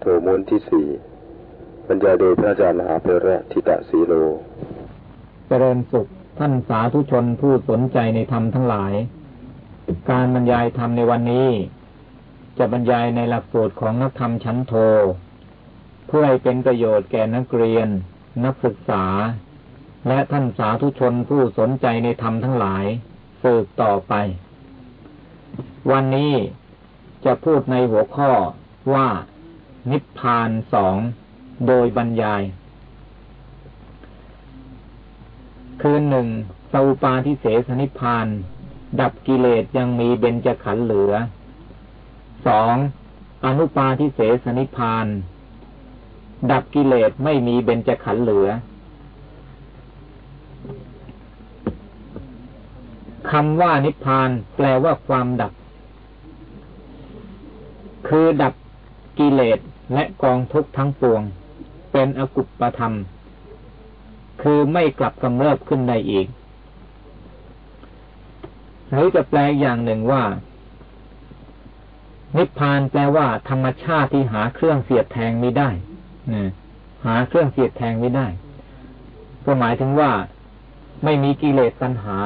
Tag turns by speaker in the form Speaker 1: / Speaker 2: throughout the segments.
Speaker 1: โทมูลที่สี่บรรยายโดยพระอาจารย์มหาเพระทิตะสีโล
Speaker 2: เจริญสุขท่านสาธุชนผู้สนใจในธรรมทั้งหลาย การบรรยายธรรมในวันนี้ จะบรรยายในหลักสูตรของนักธรรมชั้นโท เพื่อให้เป็นประโยชน์แก่นักเรียน นักศึกษา และท่านสาธุชนผู้สนใจในธรรมทั้งหลายสืบต่อไป วันนี้จะพูดในหัวข้อว่า นิพพานสองโดยบรรยาย คือหนึ่งสูปาทิเสสนิพพาน ดับกิเลสยังมีเบญจขันธ์เหลือสองอนุปาทิเสสนิพพาน ดับกิเลสไม่มีเบญจขันธ์เหลือคำว่านิพพาน แปลว่าความดับ คือดับ กิเลสและกองทุกข์ทั้งปวง เป็นอกุปปธรรม คือไม่กลับกำเริบขึ้นได้อีก หรือจะแปลอย่างหนึ่งว่า นิพพานแปลว่า ธรรมชาติที่หาเครื่องเสียดแทงไม่ได้นะหาเครื่องเสียดแทงไม่ได้ ก็หมายถึงว่าไม่มีกิเลสตัณหา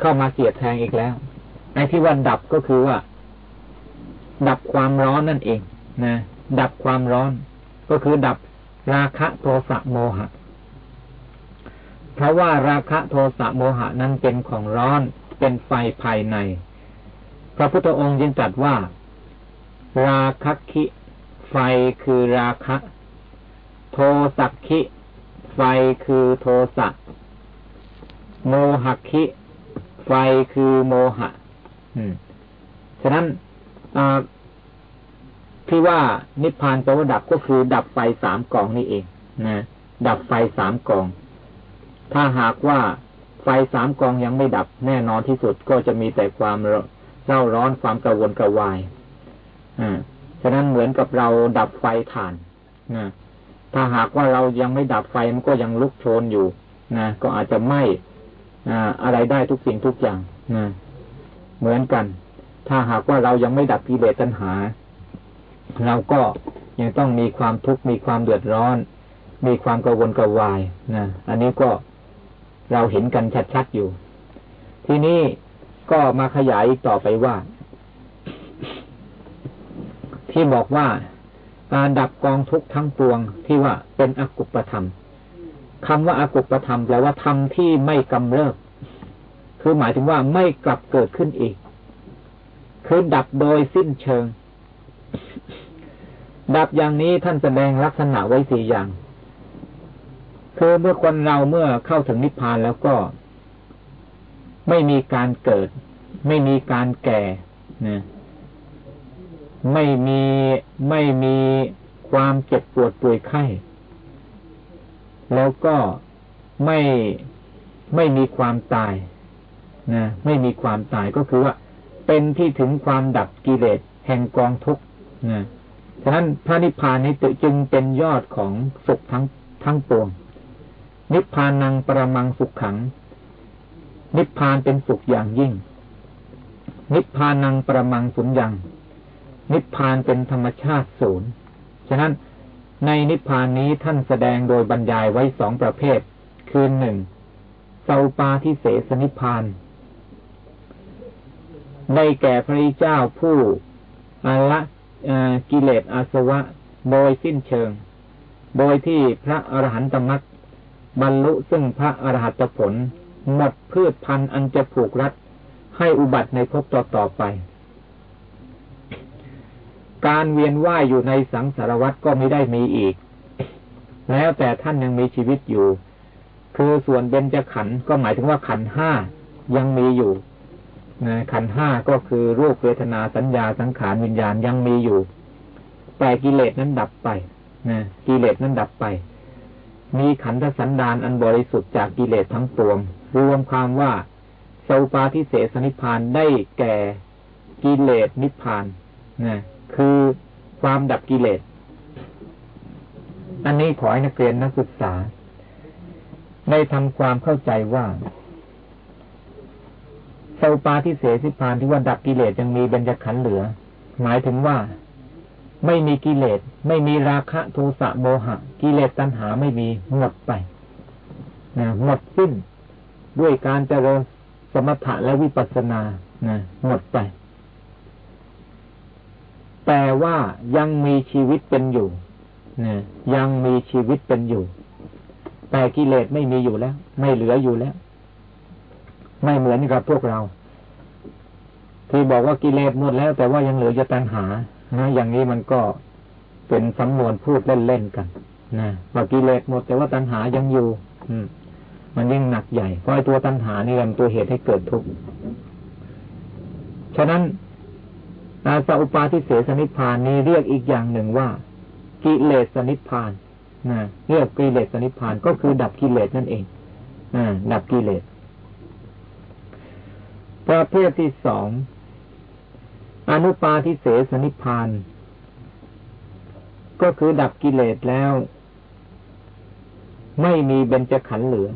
Speaker 2: เข้ามาเสียดแทงอีกแล้วไอ้ที่ว่าดับก็คือว่า ดับความร้อนนั่นเอง นะดับความร้อน ก็คือดับราคะโทสะโมหะ เพราะว่าราคะโทสะโมหะนั้นเป็นของร้อนเป็นไฟภายใน พระพุทธองค์ยังตรัสว่า ราคะคิไฟคือราคะ โทสักคิ ไฟคือโทสะโมหคิ ไฟคือโมหะ อืม ฉะนั้น ที่ว่านิพพานแปลว่าดับก็คือดับไฟสามกองนี่เองนะดับไฟสามกอง ถ้าหากว่าไฟสามกองยังไม่ดับแน่นอนที่สุดก็จะมีแต่ความเร่าร้อนความกระวนกระวายอ่าฉะนั้นเหมือนกับเราดับไฟถ่านนะถ้าหากว่าเรายังไม่ดับไฟมันก็ยังลุกโชนอยู่นะก็อาจจะไหม้อะไรได้ทุกสิ่งทุกอย่างนะเหมือนกัน ถ้าหากว่าเรายังไม่ดับกิเลสตัณหา เราก็ยังต้องมีความทุกข์มีความเดือดร้อน มีความกังวลกระวายนะอันนี้ก็เราเห็นกันชัดๆอยู่ ทีนี้ก็มาขยายต่อไปว่า ที่บอกว่าการดับกองทุกข์ทั้งปวงที่ว่าเป็นอกุปธรรมคำว่าอากุปธรรมแปลว่าธรรมที่ไม่กำเริบคือหมายถึงว่าไม่กลับเกิดขึ้นอีก คือดับโดยสิ้นเชิง ดับอย่างนี้ท่านแสดงลักษณะไว้สี่อย่าง คือเมื่อคนเราเมื่อเข้าถึงนิพพานแล้วก็ ไม่มีการเกิด ไม่มีการแก่นะไม่มีไม่มีความเจ็บปวดป่วยไข้ แล้วก็ไม่ไม่มีความตายนะไม่มีความตายก็คือว่า เป็นที่ถึงความดับกิเลสแห่งกองทุกข์นะ ฉะนั้นพระนิพพานนี้จึงเป็นยอดของสุขทั้งทั้งปวง นิพพานังประมังสุขขัง นิพพานเป็นสุขอย่างยิ่ง นิพพานังประมังสุญญัง นิพพานเป็นธรรมชาติศูนย์ ฉะนั้นในนิพพานนี้ท่านแสดงโดยบรรยายไว้สองประเภท คือหนึ่งเสาปาทิเสสนิพพานได้แก่พระเจ้าผู้อละ กิเลสอาสวะโดยสิ้นเชิง โดยที่พระอรหันตมักบรรลุซึ่งพระอรหัตผล หมดพืชพันธุ์อันจะผูกรัดให้อุบัติในภพต่อต่อไป การเวียนว่ายอยู่ในสังสารวัฏก็ไม่ได้มีอีก แล้วแต่ท่านยังมีชีวิตอยู่ คือส่วนเบญจขันธ์ก็หมายถึงว่าขันธ์ห้ายังมีอยู่ นะขันห้าก็คือรูปเวทนาสัญญาสังขารวิญญาณยังมีอยู่ แต่กิเลสนั้นดับไปนะกิเลสนั้นดับไป มีขันธสันดานอันบริสุทธิ์จากกิเลสทั้งปวง รวมความว่าโซปาทิเสสนิพานได้แก่กิเลสนิพพานนะคือความดับกิเลส อันนี้ขอให้นักเรียนนักศึกษา ได้ทำความเข้าใจว่า โซปาที่เสสิพานที่ว่าดับกิเลสยังมีเบญจขันธ์เหลือ หมายถึงว่า ไม่มีกิเลส ไม่มีราคะโทสะโมหะ กิเลสตัณหาไม่มีหมดไปนะหมดสิ้นด้วยการเจริญสมถะและวิปัสสนานะหมดไป แต่ว่ายังมีชีวิตเป็นอยู่นะยังมีชีวิตเป็นอยู่ แต่กิเลสไม่มีอยู่แล้ว ไม่เหลืออยู่แล้ว ไม่เหมือนกับพวกเรา ที่บอกว่ากิเลสหมดแล้ว แต่ว่ายังเหลือจะตัณหานะอย่างนี้มันก็เป็นสำนวนพูดเล่นๆกันนะว่ากิเลสหมด แต่ว่าตัณหายังอยู่ อืม มันยิ่งหนักใหญ่เพราะไอ้ตัวตัณหานี่เป็นตัวเหตุให้เกิดทุกข์ฉะนั้นอาสอุปาทิเสสนิพานนี้เรียกอีกอย่างหนึ่งว่า กิเลสสนิพานนะเรียกกิเลสสนิพานก็คือดับกิเลสนั่นเองอดับกิเลส ประเภทที่สองอนุปาทิเสสนิพาน ก็คือดับกิเลสแล้ว ไม่มีเบญจขันธ์เหลือ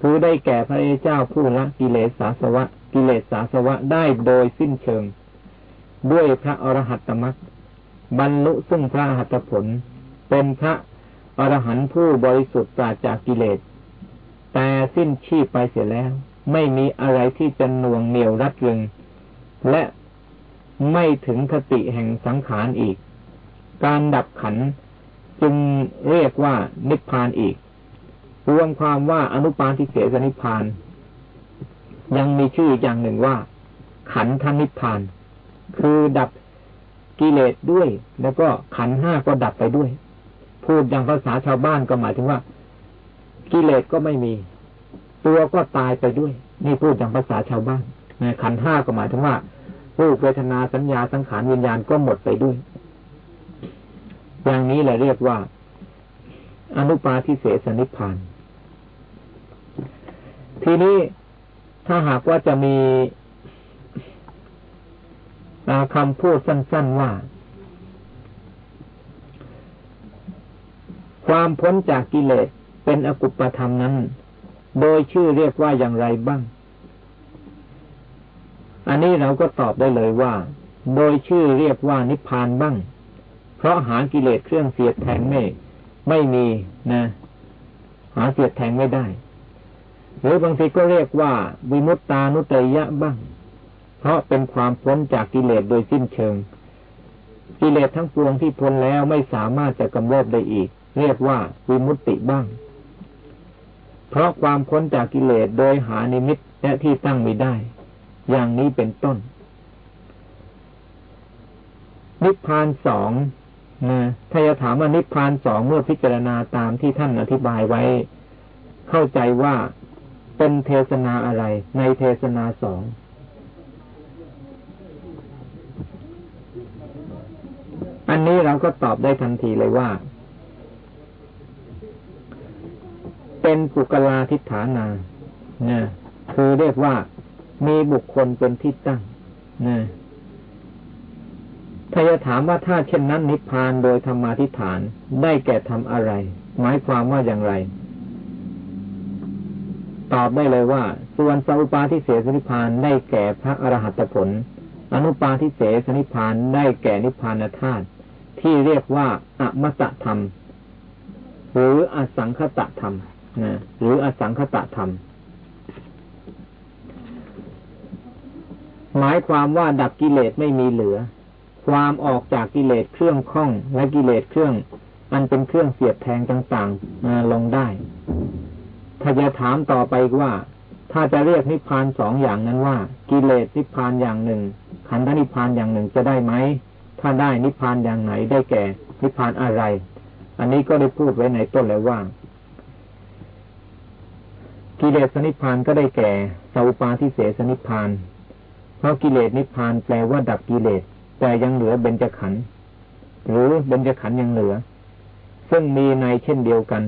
Speaker 2: คือได้แก่พระเจ้าผู้ละกิเลสสาสวะ กิเลสสาสวะได้โดยสิ้นเชิง ด้วยพระอรหัตตมรรคบรรลุซึ่งพระอรหัตผล เป็นพระอรหันต์ผู้บริสุทธิ์ปราศจากกิเลส แต่สิ้นชีพไปเสียแล้ว ไม่มีอะไรที่จะหน่วงเหนี่ยวรัดรึง และไม่ถึงคติแห่งสังขารอีก การดับขันจึงเรียกว่านิพพานอีก รวมความว่าอนุปาทิเสสนิพพาน ยังมีชื่ออย่างหนึ่งว่า ขันธนิพพาน คือดับกิเลสด้วย แล้วก็ขันห้าก็ดับไปด้วย พูดอย่างภาษาชาวบ้านก็หมายถึงว่า กิเลสก็ไม่มี ตัวก็ตายไปด้วย นี่พูดอย่างภาษาชาวบ้านขันห้าก็หมายถึงว่ารูปเวทนาสัญญาสังขารวิญญาณก็หมดไปด้วย อย่างนี้แหละเรียกว่า อนุปาทิเสสนิพาน ทีนี้ถ้าหากว่าจะมีคำพูดสั้น ๆว่า ความพ้นจากกิเลสเป็นอกุปธรรมนั้น โดยชื่อเรียกว่าอย่างไรบ้าง อันนี้เราก็ตอบได้เลยว่า โดยชื่อเรียกว่านิพพานบ้าง เพราะหากิเลสเครื่องเสียดแทงไม่ไม่มีนะ หาเสียดแทงไม่ได้ หรือบางทีก็เรียกว่าวิมุตตานุเตยะบ้าง เพราะเป็นความพ้นจากกิเลสโดยสิ้นเชิง กิเลสทั้งปวงที่พ้นแล้วไม่สามารถจะกำเริบได้อีก เรียกว่าวิมุตติบ้าง เพราะความพ้นจากกิเลสโดยหานิมิตและที่ตั้งไม่ได้ อย่างนี้เป็นต้น นิพพานสองนะถ้าจะถามว่านิพพานสองเมื่อพิจารณาตามที่ท่านอธิบายไว้ เข้าใจว่าเป็นเทศนาอะไร ในเทศนาสองอันนี้เราก็ตอบได้ทันทีเลยว่า เป็นปุกลาทิฏฐานาเนี่คือเรียกว่ามีบุคคลเป็นที่ตั้งนะถ้าจะถามว่าถ้าเช่นนั้นนิพพานโดยธรรมาทิฏฐานได้แก่ทำอะไร หมายความว่าอย่างไร ตอบได้เลยว่า ส่วนสัพปาทิเสสนิพพานได้แก่พระอรหัตผล อนุปาทิเสสนิพพานได้แก่นิพพานธาตุที่เรียกว่าอมตะธรรม หรืออสังคตะธรรม หรืออสังคตะธรรม หมายความว่าดับกิเลสไม่มีเหลือ ความออกจากกิเลสเครื่องข้องและกิเลสเครื่อง อันเป็นเครื่องเสียบแทงต่างๆลงได้ถ้าจะถามต่อไปว่า ถ้าจะเรียกนิพพานสองอย่างนั้นว่า กิเลสนิพพานอย่างหนึ่ง ขันธนิพพานอย่างหนึ่งจะได้ไหมถ้าได้นิพพานอย่างไหนได้แก่ นิพพานอะไร อันนี้ก็ได้พูดไว้ในต้นแล้วว่า กิเลสนิพพานก็ได้แก่สัพปาทิเสสนิพพาน เพราะกิเลสนิพพานแปลว่าดับกิเลส แต่ยังเหลือเบญจขันธ์หรือเบญจขันธ์ยังเหลือ ซึ่งมีในเช่นเดียวกัน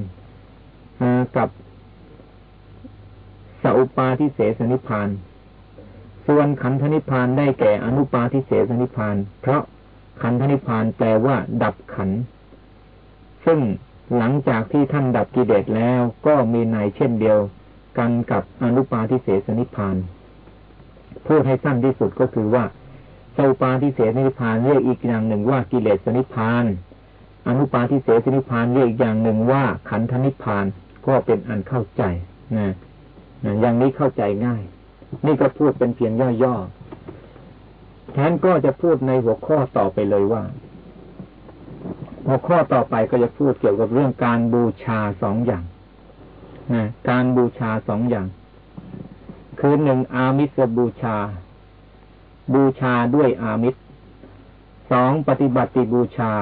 Speaker 2: กับสุปาทิเสสนิพพาน ส่วนขันธนิพพานได้แก่อนุปาทิเสสนิพพาน เพราะขันธนิพพานแปลว่า ดับขันธ์ซึ่งหลังจากที่ท่านดับกิเลสแล้วก็มีในเช่นเดียว กันกับอนุปาทิเสสนิพานพูดให้สั้นที่สุดก็คือว่าโสปาทิเสสนิพานเรียกอีกอย่างหนึ่งว่ากิเลสนิพาน อนุปาทิเสสนิพานเรียกอีกอย่างหนึ่งว่าขันธนิพานก็เป็นอันเข้าใจนะนะอย่างนี้เข้าใจง่าย นี่ก็พูดเป็นเพียงย่อๆแทนก็จะพูดในหัวข้อต่อไปเลยว่า หัวข้อต่อไปก็จะพูดเกี่ยวกับเรื่องการบูชาสองอย่าง การบูชาสองอย่าง คือหนึ่งอามิสบูชา บูชาด้วยอามิสสองปฏิบัติบูชา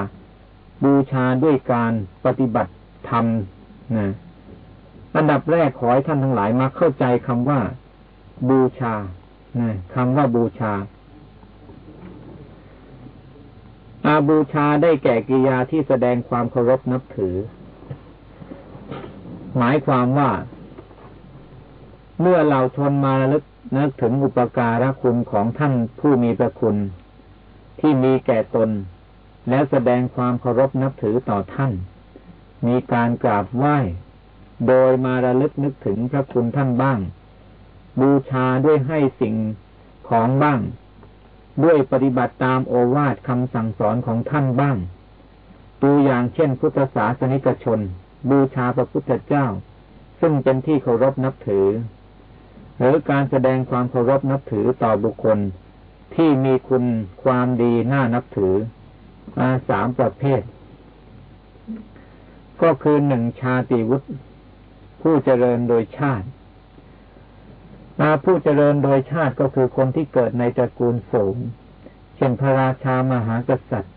Speaker 2: บูชาด้วยการปฏิบัติธรรมนะอันดับแรกขอให้ท่านทั้งหลายมาเข้าใจคำว่า บูชานะคำว่าบูชาอาบูชาได้แก่กิริยาที่แสดงความเคารพนับถือ หมายความว่า เมื่อเราชนมาลึกนึกถึงอุปการะคุณของท่านผู้มีพระคุณ ที่มีแก่ตน แล้วแสดงความเคารพนับถือต่อท่าน มีการกราบไหว้ โดยมาระลึกนึกถึงพระคุณท่านบ้าง บูชาด้วยให้สิ่งของบ้าง ด้วยปฏิบัติตามโอวาทคำสั่งสอนของท่านบ้าง ตัวอย่างเช่นพุทธศาสนิกชน บูชาพระพุทธเจ้า ซึ่งเป็นที่เคารพนับถือ หรือการแสดงความเคารพนับถือต่อบุคคลที่มีคุณความดีน่านับถือ มาสามประเภท ก็คือหนึ่งชาติวุฒิผู้เจริญโดยชาติมาผู้เจริญโดยชาติก็คือคนที่เกิดในตระกูลสูง เช่นพระราชามหากษัตริย์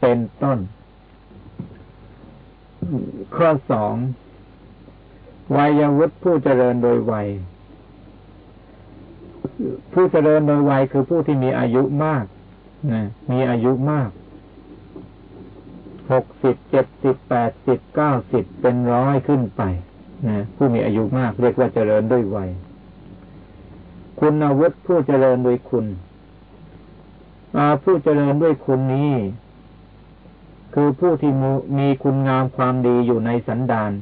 Speaker 2: เป็นต้น ข้อสองวัยวุฒิผู้เจริญโดยวัย ผู้เจริญโดยวัยคือผู้ที่มีอายุมากนะมีอายุมากหกสิบเจ็ดสิบแปดสิบเก้าสิบเป็นร้อยขึ้นไปนะผู้มีอายุมากเรียกว่าเจริญด้วยวัย คุณอาวุธผู้เจริญโดยคุณผู้เจริญด้วยคุณนี้ คือผู้ที่มีคุณงามความดีอยู่ในสันดาน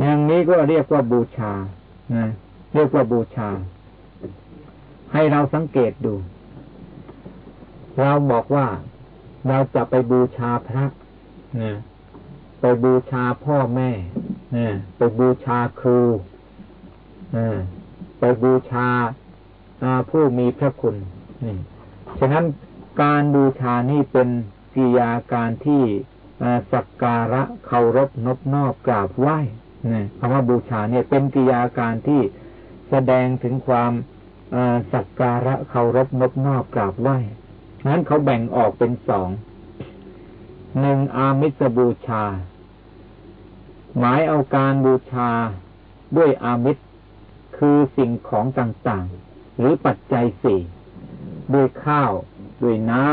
Speaker 2: อย่างนี้ก็เรียกว่าบูชานะเรียกว่าบูชา ให้เราสังเกตดู เราบอกว่าเราจะไปบูชาพระนะไปบูชาพ่อแม่นะไปบูชาครูไปบูชาผู้มีพระคุณนี่ฉะนั้น การบูชานี่เป็นกิยาการที่สักการะเคารพนบนอบกราบไหว้คำว่าบูชาเนี่ยเป็นกิริยาการที่แสดงถึงความสักการะเคารพนบนอบกราบไหว้นั้นเขาแบ่งออกเป็นสองหนึ่งอามิสบูชา หมายเอาการบูชาด้วยอามิสคือสิ่งของต่างๆ หรือปัจจัยสี่ด้วยข้าว ด้วยน้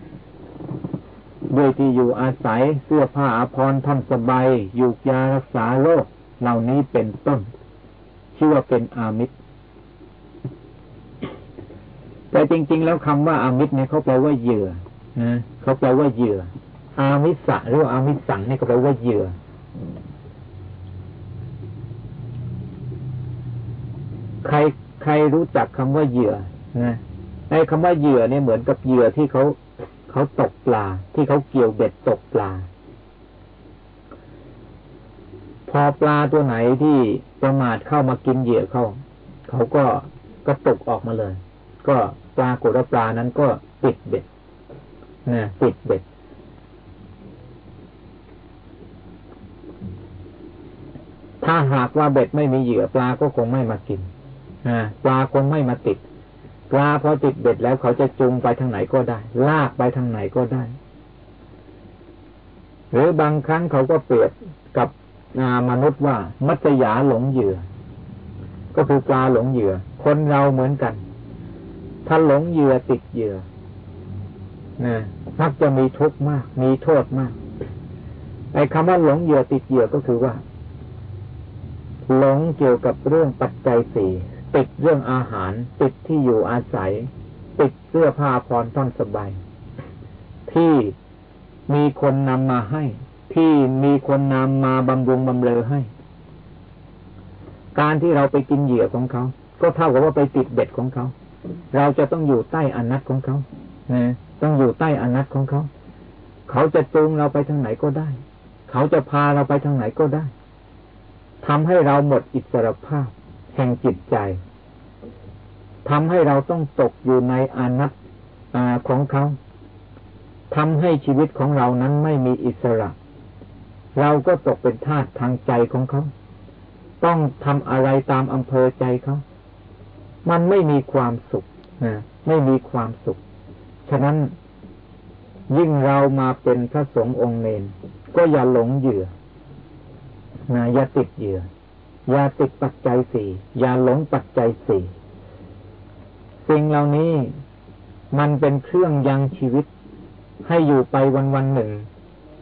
Speaker 2: ำด้วยที่อยู่อาศัยเสื้อผ้าอาภรณ์ท่านสบายอยู่ยารักษาโรคเหล่านี้เป็นต้น ชื่อว่าเป็นอามิตร แต่จริง ๆ แล้วคำว่าอามิตรเนี่ยเขาแปลว่าเหยื่อนะเขาแปลว่าเหยื่อ อามิสะหรืออามิสังเนี่ยเขาแปลว่าเหยื่อใครใครรู้จักคำว่าเหยื่อนะ ไอ้คำว่าเหยื่อเนี่ยเหมือนกับเหยื่อที่เขาเขาตกปลา ที่เขาเกี่ยวเบ็ดตกปลา พอปลาตัวไหนที่ประมาทเข้ามากินเหยื่อเขาเขาก็ก็ตกออกมาเลย ก็ปลากฏว่าปลานั้นก็ปิดเบ็ดนะปิดเบ็ดถ้าหากว่าเบ็ดไม่มีเหยื่อปลาก็คงไม่มากินปลาคงไม่มาติด ปลาพอติดเบ็ดแล้วเขาจะจูงไปทางไหนก็ได้ ลากไปทางไหนก็ได้ หรือบางครั้งเขาก็เปรียบกับมนุษย์ว่า มัจยาหลงเหยื่อ ก็คือปลาหลงเหยื่อ คนเราเหมือนกัน ถ้าหลงเหยื่อติดเหยื่อนะมักจะมีทุกข์มาก มีโทษมากไอ้คำว่าหลงเหยื่อติดเหยื่อก็คือว่า หลงเกี่ยวกับเรื่องปัจจัยสี่ ติดเรื่องอาหาร ติดที่อยู่อาศัย ติดเสื้อผ้าพรท่อนสบาย ที่มีคนนำมาให้ ที่มีคนนำมาบำรุงบำเรอให้ การที่เราไปกินเหยื่อของเขา ก็เท่ากับว่าไปติดเบ็ดของเขา เราจะต้องอยู่ใต้อนัตของเขานะต้องอยู่ใต้อนัตของเขา เขาจะจูงเราไปทางไหนก็ได้ เขาจะพาเราไปทางไหนก็ได้ทำให้เราหมดอิสรภาพ แห่งจิตใจทำให้เราต้องตกอยู่ในอนัตตาของเขาทำให้ชีวิตของเรานั้นไม่มีอิสระ เราก็ตกเป็นทาสทางใจของเขา ต้องทำอะไรตามอำเภอใจเขา มันไม่มีความสุขนะไม่มีความสุข ฉะนั้น ยิ่งเรามาเป็นพระสงฆ์องค์เนนก็อย่าหลงเหยื่อนะอย่าติดเหยื่อ อย่าติดปัจจัยสี่อย่าหลงปัจจัยสี่สิ่งเหล่านี้มันเป็นเครื่องยังชีวิต ให้อยู่ไปวันวันหนึ่ง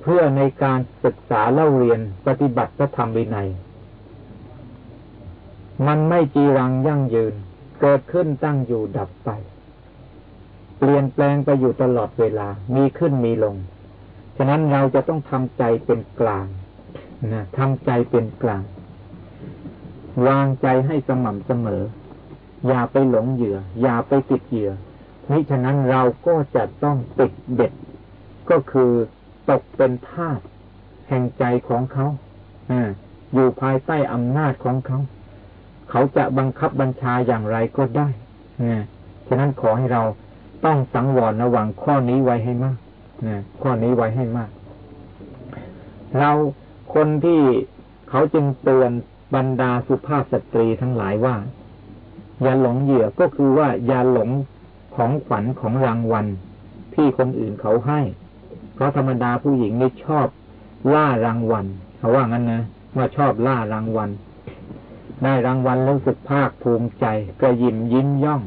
Speaker 2: เพื่อในการศึกษาเล่าเรียนปฏิบัติพระธรรมวินัย มันไม่จีรังยั่งยืน เกิดขึ้นตั้งอยู่ดับไป เปลี่ยนแปลงไปอยู่ตลอดเวลา มีขึ้นมีลง ฉะนั้นเราจะต้องทำใจเป็นกลางนะทำใจเป็นกลาง วางใจให้สม่ำเสมอ อย่าไปหลงเหยื่อ อย่าไปติดเหยื่อมิฉะนั้นเราก็จะต้องติดเบ็ด ก็คือตกเป็นทาสแห่งใจของเขาออยู่ภายใต้อำนาจของเขา เขาจะบังคับบัญชาอย่างไรก็ได้ฉะนั้นขอให้เราต้องสังวรระวังข้อนี้ไว้ให้มากข้อนี้ไว้ให้มาก เราคนที่เขาจึงเตือน บรรดาสุภาพสตรีทั้งหลายว่า อย่าหลงเหยื่อก็คือว่าอย่าหลงของขวัญของรางวัล ที่คนอื่นเขาให้ เพราะธรรมดาผู้หญิงนี่ชอบล่ารางวัลเขาว่างั้นนะว่าชอบล่ารางวัล ได้รางวัลรู้สึกภาคภูมิใจกระยิมยิ้มย่อง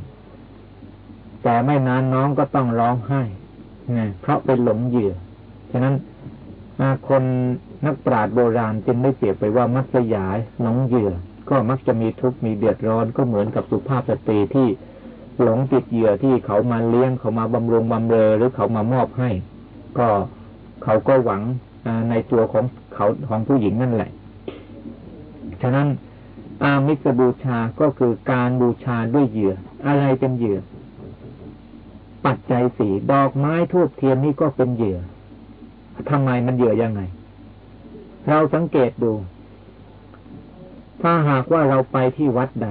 Speaker 2: แต่ไม่นานน้องก็ต้องร้องไห้นะเพราะเป็นหลงเหยื่อฉะนั้น คนนักปราชญ์โบราณจึงได้เปรียบไปว่ามัสยายหลงเหยื่อ ก็มักจะมีทุกข์มีเดือดร้อนก็เหมือนกับสุภาพสตรีที่หลงติดเหยื่อที่เขามาเลี้ยงเขามาบำรุงบำเรอหรือเขามามอบให้ ก็เขาก็หวังในตัวของเขาของผู้หญิงนั่นแหละ ฉะนั้นอามิสบูชาก็คือการบูชาด้วยเหยื่อ อะไรเป็นเหยื่อ ปัจจัยสีดอกไม้ทูบเทียนนี่ก็เป็นเหยื่อ ทำไมมันเหยื่อยังไง เราสังเกตดู ถ้าหากว่าเราไปที่วัดใด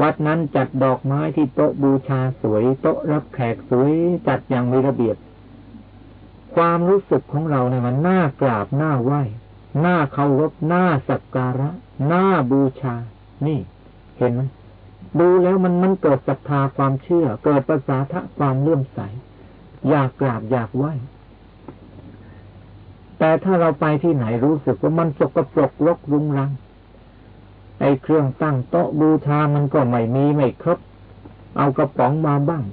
Speaker 2: วัดนั้นจัดดอกไม้ที่โต๊ะบูชาสวย โต๊ะรับแขกสวยจัดอย่างมีระเบียบ ความรู้สึกของเราเนี่ยมันน่ากราบน่าไหว้น่าเคารพน่าสักการะน่าบูชา นี่ เห็นไหมดูแล้วมันมันเกิดศรัทธาความเชื่อ เกิดประสาทะความเลื่อมใส อยากกราบอยากไหว้ แต่ถ้าเราไปที่ไหนรู้สึกว่ามันสกปรกรกรุงรัง ไอ้เครื่องตั้งโต๊ะบูชามันก็ไม่มีไม่ครบ เอากระป๋องมาบ้าง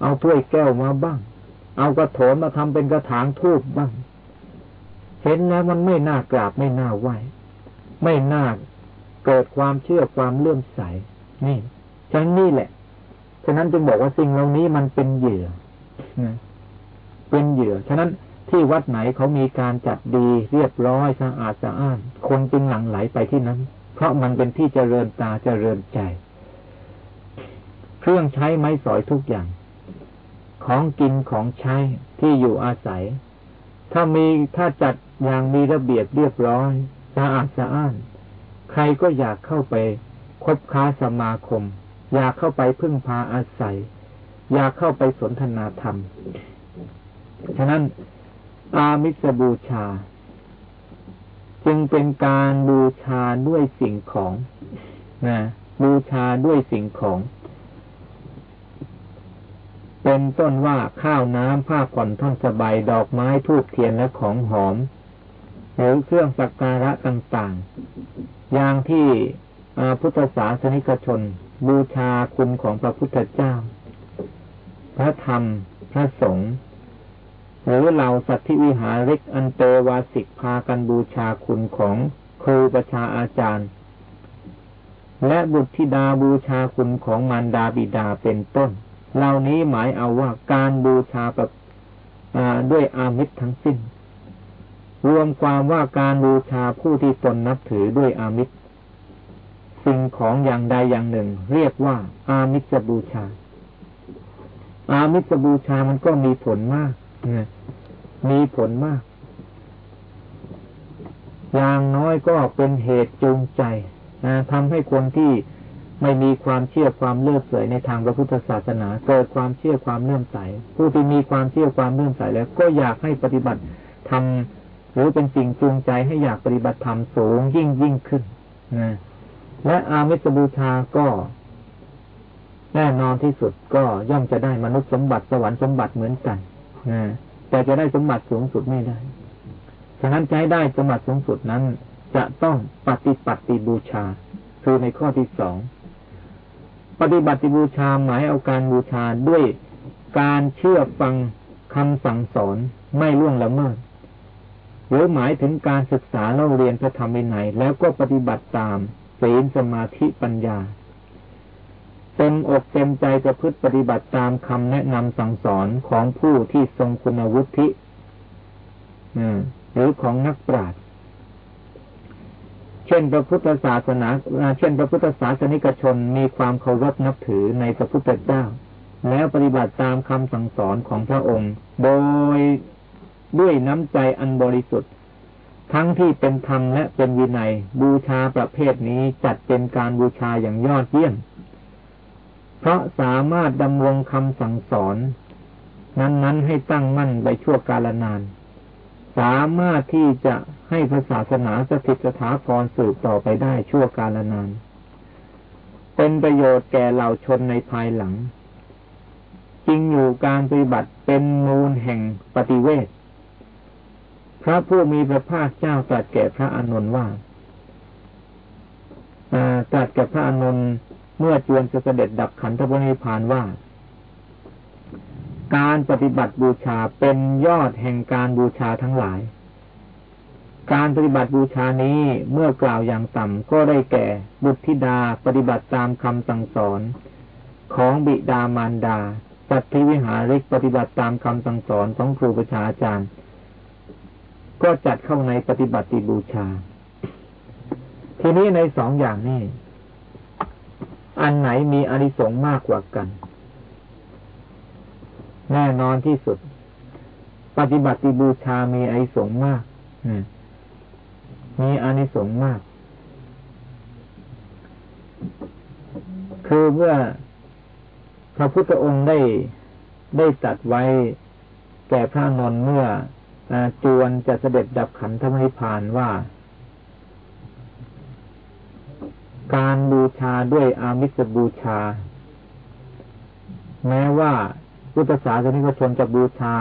Speaker 2: เอาถ้วยแก้วมาบ้าง เอากระโถนมาทำเป็นกระถางทูบบ้าง เห็นแล้วมันไม่น่ากราบไม่น่าไหว ไม่น่าเกิดความเชื่อความเลื่อมใส นี่ฉันนี่แหละ ฉะนั้นจึงบอกว่าสิ่งเหล่านี้มันเป็นเหยื่อ เป็นเหยื่อ ฉะนั้น ที่วัดไหนเขามีการจัดดีเรียบร้อยสะอาดสะอ้าน คนจึงหลั่งไหลไปที่นั้น เพราะมันเป็นที่เจริญตาเจริญใจ เครื่องใช้ไม้สอยทุกอย่าง ของกินของใช้ที่อยู่อาศัย ถ้ามีถ้าจัดอย่างมีระเบียบเรียบร้อยสะอาดสะอ้าน ใครก็อยากเข้าไปคบค้าสมาคม อยากเข้าไปพึ่งพาอาศัย อยากเข้าไปสนทนาธรรม ฉะนั้น อามิสบูชา จึงเป็นการบูชาด้วยสิ่งของนะบูชาด้วยสิ่งของ เป็นต้นว่าข้าวน้ำผ้าผ่อนท่อนสบายดอกไม้ทูบเทียนและของหอม หรือเครื่องสักการะต่างๆ อย่างที่พุทธศาสนิกชน บูชาคุณของพระพุทธเจ้า พระธรรม พระสงฆ์ หรือเหล่าสัตว์ที่วิหาริกอันเตวาสิกพากันบูชาคุณของครูประชาอาจารย์ และบุตรธิดาบูชาคุณของมารดาบิดาเป็นต้น เหล่านี้หมายเอาว่าการบูชาแบบด้วยอามิตรทั้งสิ้น รวมความว่าการบูชาผู้ที่ตนนับถือด้วยอามิตร สิ่งของอย่างใดอย่างหนึ่ง เรียกว่า อามิสบูชา อามิสบูชามันก็มีผลมาก มีผลมาก อย่างน้อยก็เป็นเหตุจูงใจทำให้คนที่ไม่มีความเชื่อความเลื่อมใสในทางพระพุทธศาสนาเกิดความเชื่อความเลื่อมใส ผู้ที่มีความเชื่อความเลื่อมใสแล้ว ก็อยากให้ปฏิบัติทำหรือเป็นสิ่งจูงใจให้อยากปฏิบัติธรรมสูงยิ่งยิ่งขึ้นนะและอามิสบูชาก็ แน่นอนที่สุดก็ย่อมจะได้มนุษย์สมบัติสวรรค์สมบัติเหมือนกัน แต่จะได้สมบัติสูงสุดไม่ได้ฉะนั้นให้ได้สมบัติสูงสุดนั้น จะต้องปฏิปัติบูชา คือในข้อที่สองปฏิบัติบูชาหมายเอาการบูชาด้วยการเชื่อฟังคำสั่งสอนไม่ล่วงละเมิดหรือหมายถึงการศึกษาเล่าเรียนพระธรรมวินัยแล้วก็ปฏิบัติตามศีลสมาธิปัญญา เต็มอกเต็มใจจะพึ่ปฏิบัติตามคำแนะนำสั่งสอนของผู้ที่ทรงคุณวุฒิหรือของนักปราชญ์เช่นพระพุทธศาสนา เช่นพระพุทธศาสนิกชนมีความเคารพนับถือในพระพุทธเจ้า แล้วปฏิบัติตามคำสั่งสอนของพระองค์ โดยด้วยน้ำใจอันบริสุทธิ์ ทั้งที่เป็นธรรมและเป็นวินัย บูชาประเภทนี้จัดเป็นการบูชาอย่างยอดเยี่ยม เพราะสามารถดำรงคำสั่งสอน นั้น ๆ ให้ตั้งมั่นไปชั่วกาลนาน สามารถที่จะให้พระศาสนาสถิตสถาพรสืบต่อไปได้ชั่วกาลนาน เป็นประโยชน์แก่เหล่าชนในภายหลังจริงอยู่การปฏิบัติเป็นมูลแห่งปฏิเวทพระผู้มีพระภาคเจ้าตรัสแก่พระอานนท์ว่าตรัสแก่พระอานนท์ เมื่อจวนจะเสด็จดับขันธปณิพานว่า การปฏิบัติบูชาเป็นยอดแห่งการบูชาทั้งหลาย การปฏิบัติบูชานี้เมื่อกล่าวอย่างต่ำก็ได้แก่ บุตรธิดาปฏิบัติตามคำสั่งสอนของบิดามารดาสัตธิวิหาริกปฏิบัติตามคำสั่งสอนของครูประชาอาจารย์ ก็จัดเข้าในปฏิบัติบูชา ทีนี้ในสองอย่างนี้ อันไหนมีอนิสงส์มากกว่ากัน แน่นอนที่สุด ปฏิบัติบูชามีอนิสงส์มากมีอานิสงส์มาก คือเมื่อพระพุทธองค์ได้ได้ตัดไว้แก่พระนนเมื่อจวนจะเสด็จดับขันธมริพานว่า การบูชาด้วยอามิสบูชา แม้ว่าพุทธศาสนิกชนจะบูชา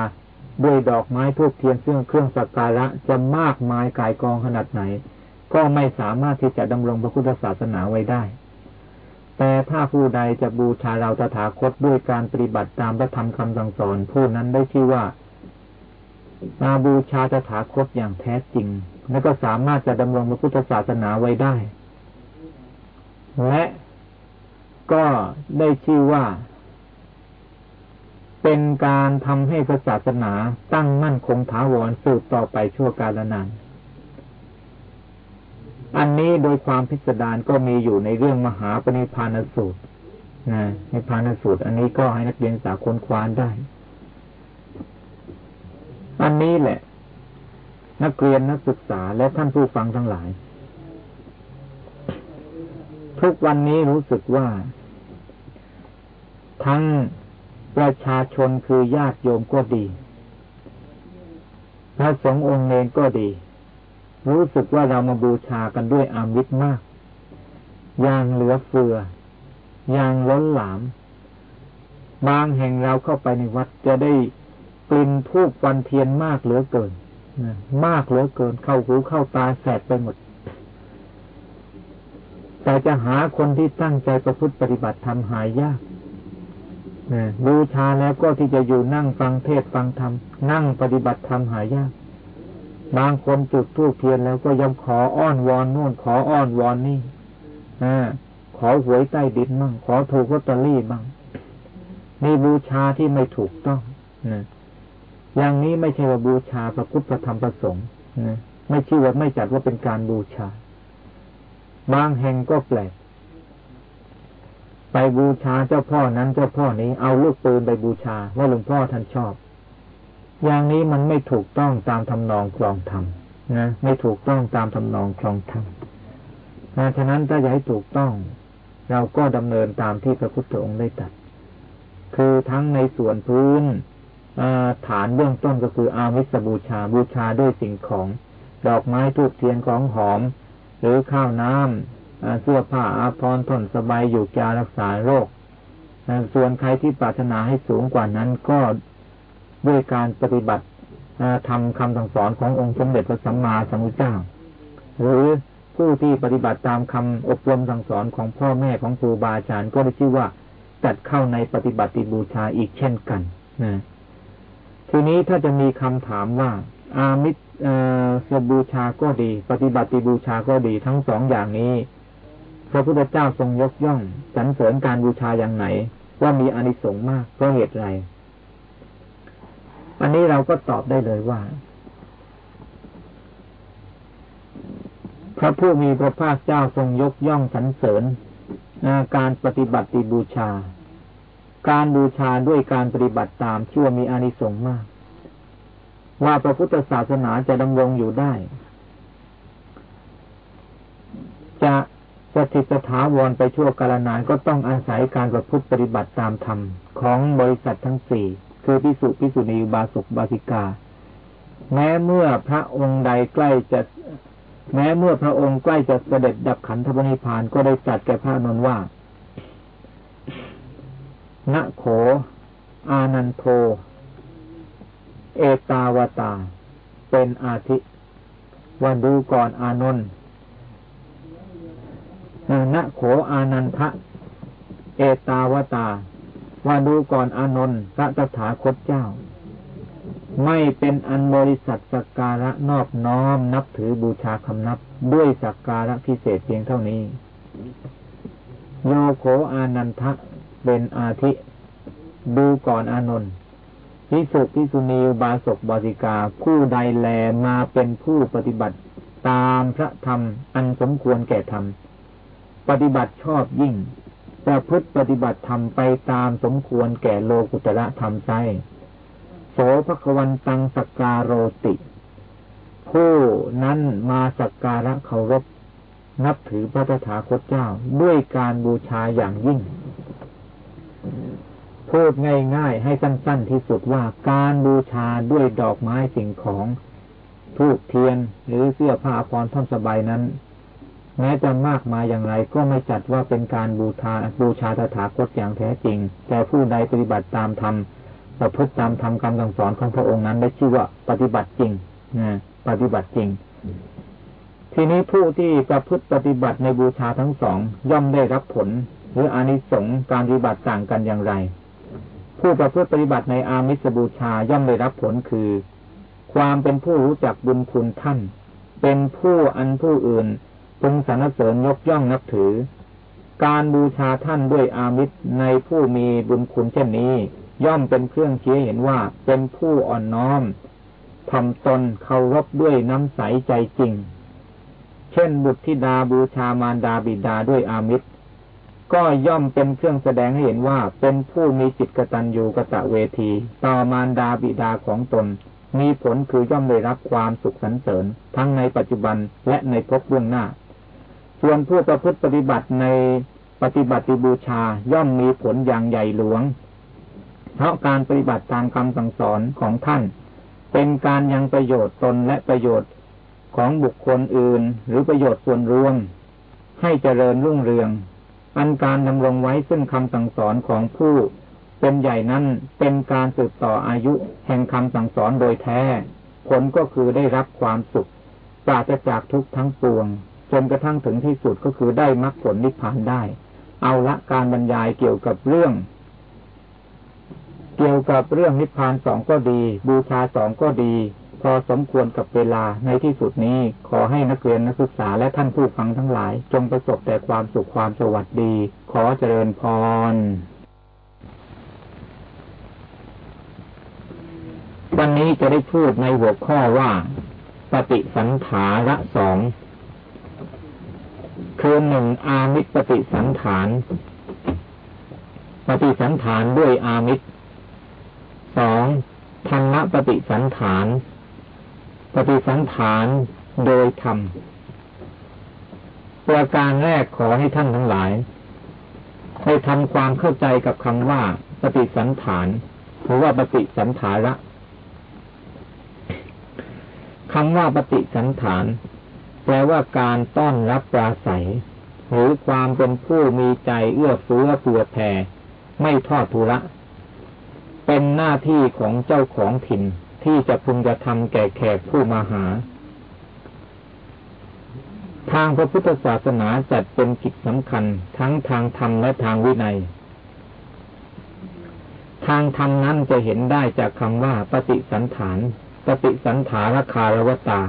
Speaker 2: ด้วยดอกไม้ทูบเทียนซึ่งเครื่องสักการะจะมากมายกายกองขนาดไหน ก็ไม่สามารถที่จะดำรงพระพุทธศาสนาไว้ได้ แต่ถ้าผู้ใดจะบูชาเราตถาคตด้วยการปฏิบัติตามพระธรรมคำสั่งสอน ผู้นั้นได้ชื่อว่ามาบูชาตถาคตอย่างแท้จริง และก็สามารถจะดำรงพระพุทธศาสนาไว้ได้ และก็ได้ชื่อว่า เป็นการทำให้ศาสนาตั้งมั่นคงถาวรสืบต่อไปชั่วกาลนานอันนี้โดยความพิสดารก็มีอยู่ในเรื่องมหาปณิพานสูตรนะในพานสูตร อันนี้ก็ให้นักเรียนสาคนควานได้ อันนี้แหละ นักเรียนนักศึกษาและท่านผู้ฟังทั้งหลาย ทุกวันนี้รู้สึกว่า ทั้งประชาชนคือญาติโยมก็ดี พระสงฆ์องค์เนรก็ดี รู้สึกว่าเรามาบูชากันด้วยอามิตรมาก อย่างเหลือเฟือ อย่างล้นหลาม บางแห่งเราเข้าไปในวัดจะได้กลิ่นทูบวันเทียนมากเหลือเกินมากเหลือเกินเข้าหูเข้าตาแสบไปหมด แต่จะหาคนที่ตั้งใจประพฤติปฏิบัติทำหายยากบูชาแล้วก็ที่จะอยู่นั่งฟังเทศฟังธรรมนั่งปฏิบัติธรรมหายากบางคนจุดทูบเทียนแล้วก็ยังขออ้อนวอนนู่นขออ้อนวอนนี่อขอหวยใต้ดินบ้างขอถูกลอตเตอรี่บ้างนี่บูชาที่ไม่ถูกต้องนะอย่างนี้ไม่ใช่ว่าบูชาพระพุทธธรรมประสงค์นะไม่ชื่อว่าไม่จัดว่าเป็นการบูชา บางแห่งก็แปลก ไปบูชาเจ้าพ่อนั้นเจ้าพ่อนี้เอาลูกปืนไปบูชาว่าหลวงพ่อท่านชอบ อย่างนี้มันไม่ถูกต้องตามทำนองคลองธรรมนะไม่ถูกต้องตามทำนองคลองธรรมนะฉะนั้นถ้าอยากให้ถูกต้อง เราก็ดำเนินตามที่พระพุทธองค์ได้ตรัสคือทั้งในส่วนพื้นฐานเบื้องต้นก็คืออามิสบูชาบูชาด้วยสิ่งของ ดอกไม้ทูบเทียนของหอม หรือข้าวน้ำเสื้อผ้าอาภรณ์ทนสบายอยู่ยารักษาโรค ส่วนใครที่ปรารถนาให้สูงกว่านั้นก็ด้วยการปฏิบัติทำคำสั่งสอนขององค์สมเด็จพระสัมมาสัมพุทธเจ้า หรือผู้ที่ปฏิบัติตามคำอบรมสั่งสอนของพ่อแม่ของครูบาอาจารย์ก็ได้ชื่อว่าจัดเข้าในปฏิบัติบูชาอีกเช่นกันนะทีนี้ถ้าจะมีคำถามว่า อามิตรสบูชาก็ดี ปฏิบัติบูชาก็ดีทั้งสองอย่างนี้ พระพุทธเจ้าทรงยกย่องสรรเสริญการบูชาอย่างไหน ว่ามีอานิสงส์มากเพราะเหตุไร อันนี้เราก็ตอบได้เลยว่า พระผู้มีพระภาคเจ้าทรงยกย่องสรรเสริญการปฏิบัติบูชา การบูชาด้วยการปฏิบัติตามชื่อว่ามีอานิสงส์มาก ว่าพระพุทธศาสนาจะดำรงอยู่ได้ จะสถิตสถาวรไปชั่วกาลนานก็ต้องอาศัยการประพฤติปฏิบัติตามธรรม ของบริษัททั้งสี่คือพิสุพิสุณีบาสุกบาสิกา แม้เมื่อพระองค์ใดใกล้จะ แม้เมื่อพระองค์ใกล้จะเสด็จดับขันธปณิพานก็ได้จัดแก่พระนนว่าณโข อานันโท เอตาวตา เป็นอาทิวันดูก่อนอานนท์ณโขอานันทะ เอตาวตาว่าดูก่อนอานนท์พระตถาคตเจ้า ไม่เป็นอันบริษัทสักการะนอบน้อมนับถือบูชาคำนับด้วยสักการะพิเศษเพียงเท่านี้ โยโคอานันทะเป็นอาทิ ดูก่อนอานนท์ พิสุพิสุณีบาศกบาสิกา ผู้ใดแลมาเป็นผู้ปฏิบัติตามพระธรรม อันสมควรแก่ธรรม ปฏิบัติชอบยิ่งประพฤติปฏิบัติธรรมไปตามสมควรแก่โลกุตระธรรมใจโสภควันตังสักการโรติ ผู้นั้นมาสักการะเคารพนับถือพระตถาคตเจ้าด้วยการบูชาอย่างยิ่ง พูดง่าย ๆ ให้สั้น ๆ ที่สุดว่าการบูชาด้วยดอกไม้สิ่งของทูกเทียนหรือเสื้อผ้าพรท่อนสบายนั้น แม้จะมากมายอย่างไรก็ไม่จัดว่าเป็นการบูชาบูชาตถาคตอย่างแท้จริง แต่ผู้ใดปฏิบัติตามธรรมประพฤติตามธรรมคำสั่งสอนของพระองค์นั้นได้ชื่อว่าปฏิบัติจริงนะปฏิบัติจริง ทีนี้ผู้ที่ประพฤติปฏิบัติในบูชาทั้งสองย่อมได้รับผล หรืออานิสงส์การปฏิบัติต่างกันอย่างไร ผู้ประพฤติปฏิบัติในอามิสบูชาย่อมได้รับผลคือ ความเป็นผู้รู้จักบุญคุณท่าน เป็นผู้อันผู้อื่นพึงสรรเสริญยกย่องนับถือ การบูชาท่านด้วยอามิตรในผู้มีบุญคุณเช่นนี้ ย่อมเป็นเครื่องชี้เห็นว่าเป็นผู้อ่อนน้อมทำตนเคารพด้วยน้ำใสใจจริง เช่นบุตรธิดาบูชามารดาบิดาด้วยอามิตร ก็ย่อมเป็นเครื่องแสดงให้เห็นว่าเป็นผู้มีจิตกตัญญูกะตะเวที ต่อมารดาบิดาของตน มีผลคือย่อมได้รับความสุขสันเสริญ ทั้งในปัจจุบันและในภพเบื้องหน้า ส่วนผู้ประพฤติปฏิบัติในปฏิบัติบูชาย่อมมีผลอย่างใหญ่หลวง เพราะการปฏิบัติตามคำสั่งสอนของท่าน เป็นการยังประโยชน์ตนและประโยชน์ของบุคคลอื่น หรือประโยชน์ส่วนรวม ให้เจริญรุ่งเรือง อันการดำรงไว้ซึ่งคำสั่งสอนของผู้ เป็นใหญ่นั้นเป็นการสืบต่ออายุแห่งคำสั่งสอนโดยแท้ ผลก็คือได้รับความสุขปราศจากทุกทั้งปวง จนกระทั่งถึงที่สุดก็คือได้มรรคผลนิพพานได้ เอาละการบรรยายเกี่ยวกับเรื่อง เกี่ยวกับเรื่องนิพพานสองก็ดี บูชาสองก็ดี อสมควรกับเวลาในที่สุดนี้ขอให้นักเรียนนักศึกษาและท่านผู้ฟังทั้งหลาย จงประสบแต่ความสุขความสวัสดี ขอเจริญพร วันนี้จะได้พูดในหัวข้อว่า ปฏิสันถาระสองคือหนึ่งอามิตรปฏิสันฐาน ปฏิสันฐานด้วยอามิตรสองธรรมปฏิสันฐาน ปฏิสันฐานโดยธรรมประการแรกขอให้ท่านทั้งหลายให้ทำความเข้าใจกับคำว่า ปฏิสันฐานหรือว่าปฏิสันฐาระคำว่าปฏิสันฐาน แปลว่าการต้อนรับปราศัย หรือความเป็นผู้มีใจเอื้อเฟื้อเผื่อแผ่ไม่ทอดทุระ เป็นหน้าที่ของเจ้าของถิ่น ที่จะพึงจะทำแก่แขกผู้มาหา ทางพระพุทธศาสนาจัดเป็นกิจสำคัญ ทั้งทางธรรมและทางวินัย ทางธรรมนั้นจะเห็นได้จากคำว่าปฏิสันฐาน ปฏิสันฐานคารวตา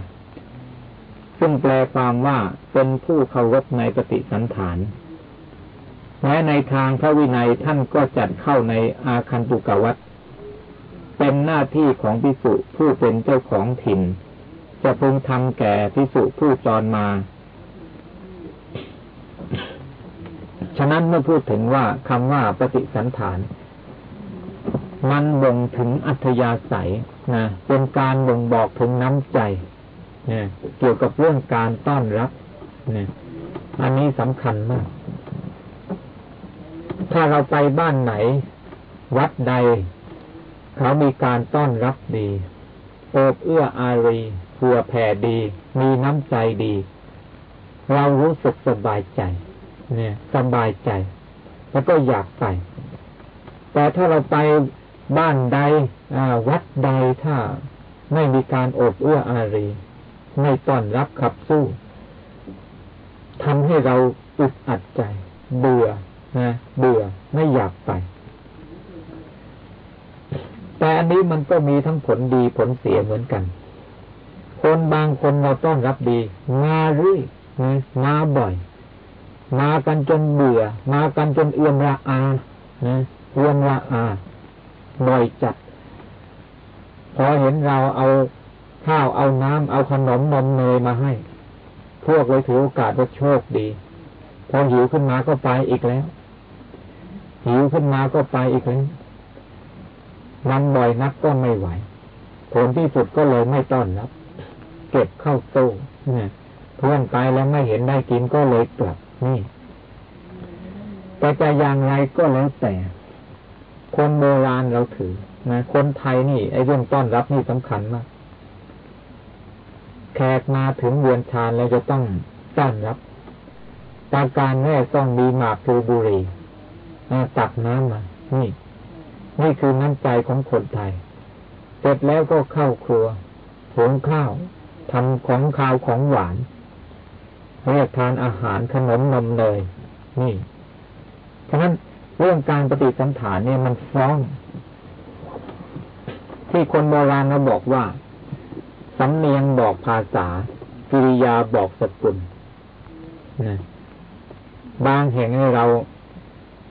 Speaker 2: ซึ่งแปลความว่าเป็นผู้เคารพในปฏิสันฐานและในทางพระวินัยท่านก็จัดเข้าในอาคันตุกวัต เป็นหน้าที่ของพิสุผู้เป็นเจ้าของถิ่น จะพึงทำแก่พิสุผู้จรมา ฉะนั้นเมื่อพูดถึงว่าคำว่าปฏิสันฐาน มันบ่งถึงอัธยาศัยนะเป็นการบ่งบอกถึงน้ำใจนะเกี่ยวกับเรื่องการต้อนรับนะอันนี้สำคัญมาก ถ้าเราไปบ้านไหน วัดใด เขามีการต้อนรับดีโอบเอื้ออารีผัวแผ่ดี มีน้ำใจดี เรารู้สึกสบายใจ เนี่ย สบายใจ แล้วก็อยากไป แต่ถ้าเราไปบ้านใดวัดใดถ้าไม่มีการโอบเอื้ออารี ไม่ต้อนรับขับสู้ทำให้เราอึดอัดใจ เบื่อนะเบื่อไม่อยากไป แต่อันนี้มันก็มีทั้งผลดีผลเสียเหมือนกัน คนบางคนเราต้อนรับดี มาเรื่อยนะมาบ่อย มากันจนเบื่อ มากันจนเอื้อมระอานะเอื้อมระอาบ่อยจัด พอเห็นเราเอาข้าวเอาน้ำเอาขนมนมเนยมาให้ พวกเลยถือโอกาสว่าโชคดี พอหิวขึ้นมาก็ไปอีกแล้ว หิวขึ้นมาก็ไปอีกแล้ว มันบ่อยนักก็ไม่ไหว ผลที่สุดก็เลยไม่ต้อนรับ เก็บเข้าตู้เนี่ยเพื่อนไปแล้วไม่เห็นได้กินก็เลยกลับนี่แต่จะอย่างไรก็แล้วแต่ คนโบราณเราถือนะคนไทยนี่ไอ้เรื่องต้อนรับนี่สำคัญมาก แขกมาถึงเวียนชานแล้วจะต้องต้อนรับตาการแรกต้องมีหมากพลูบุรีตักน้ำมานี่ นี่คือน้ำใจของคนไทย เสร็จแล้วก็เข้าครัวหุงข้าวทำของข้าวของหวานเรียกทานอาหารขนมนมเนยนี่ ฉะนั้นเรื่องการปฏิสันฐานเนี่ยมันฟ้อง ที่คนโบราณเราบอกว่าสำเนียงบอกภาษา กิริยาบอกสกุลนะบางแห่งให้เรา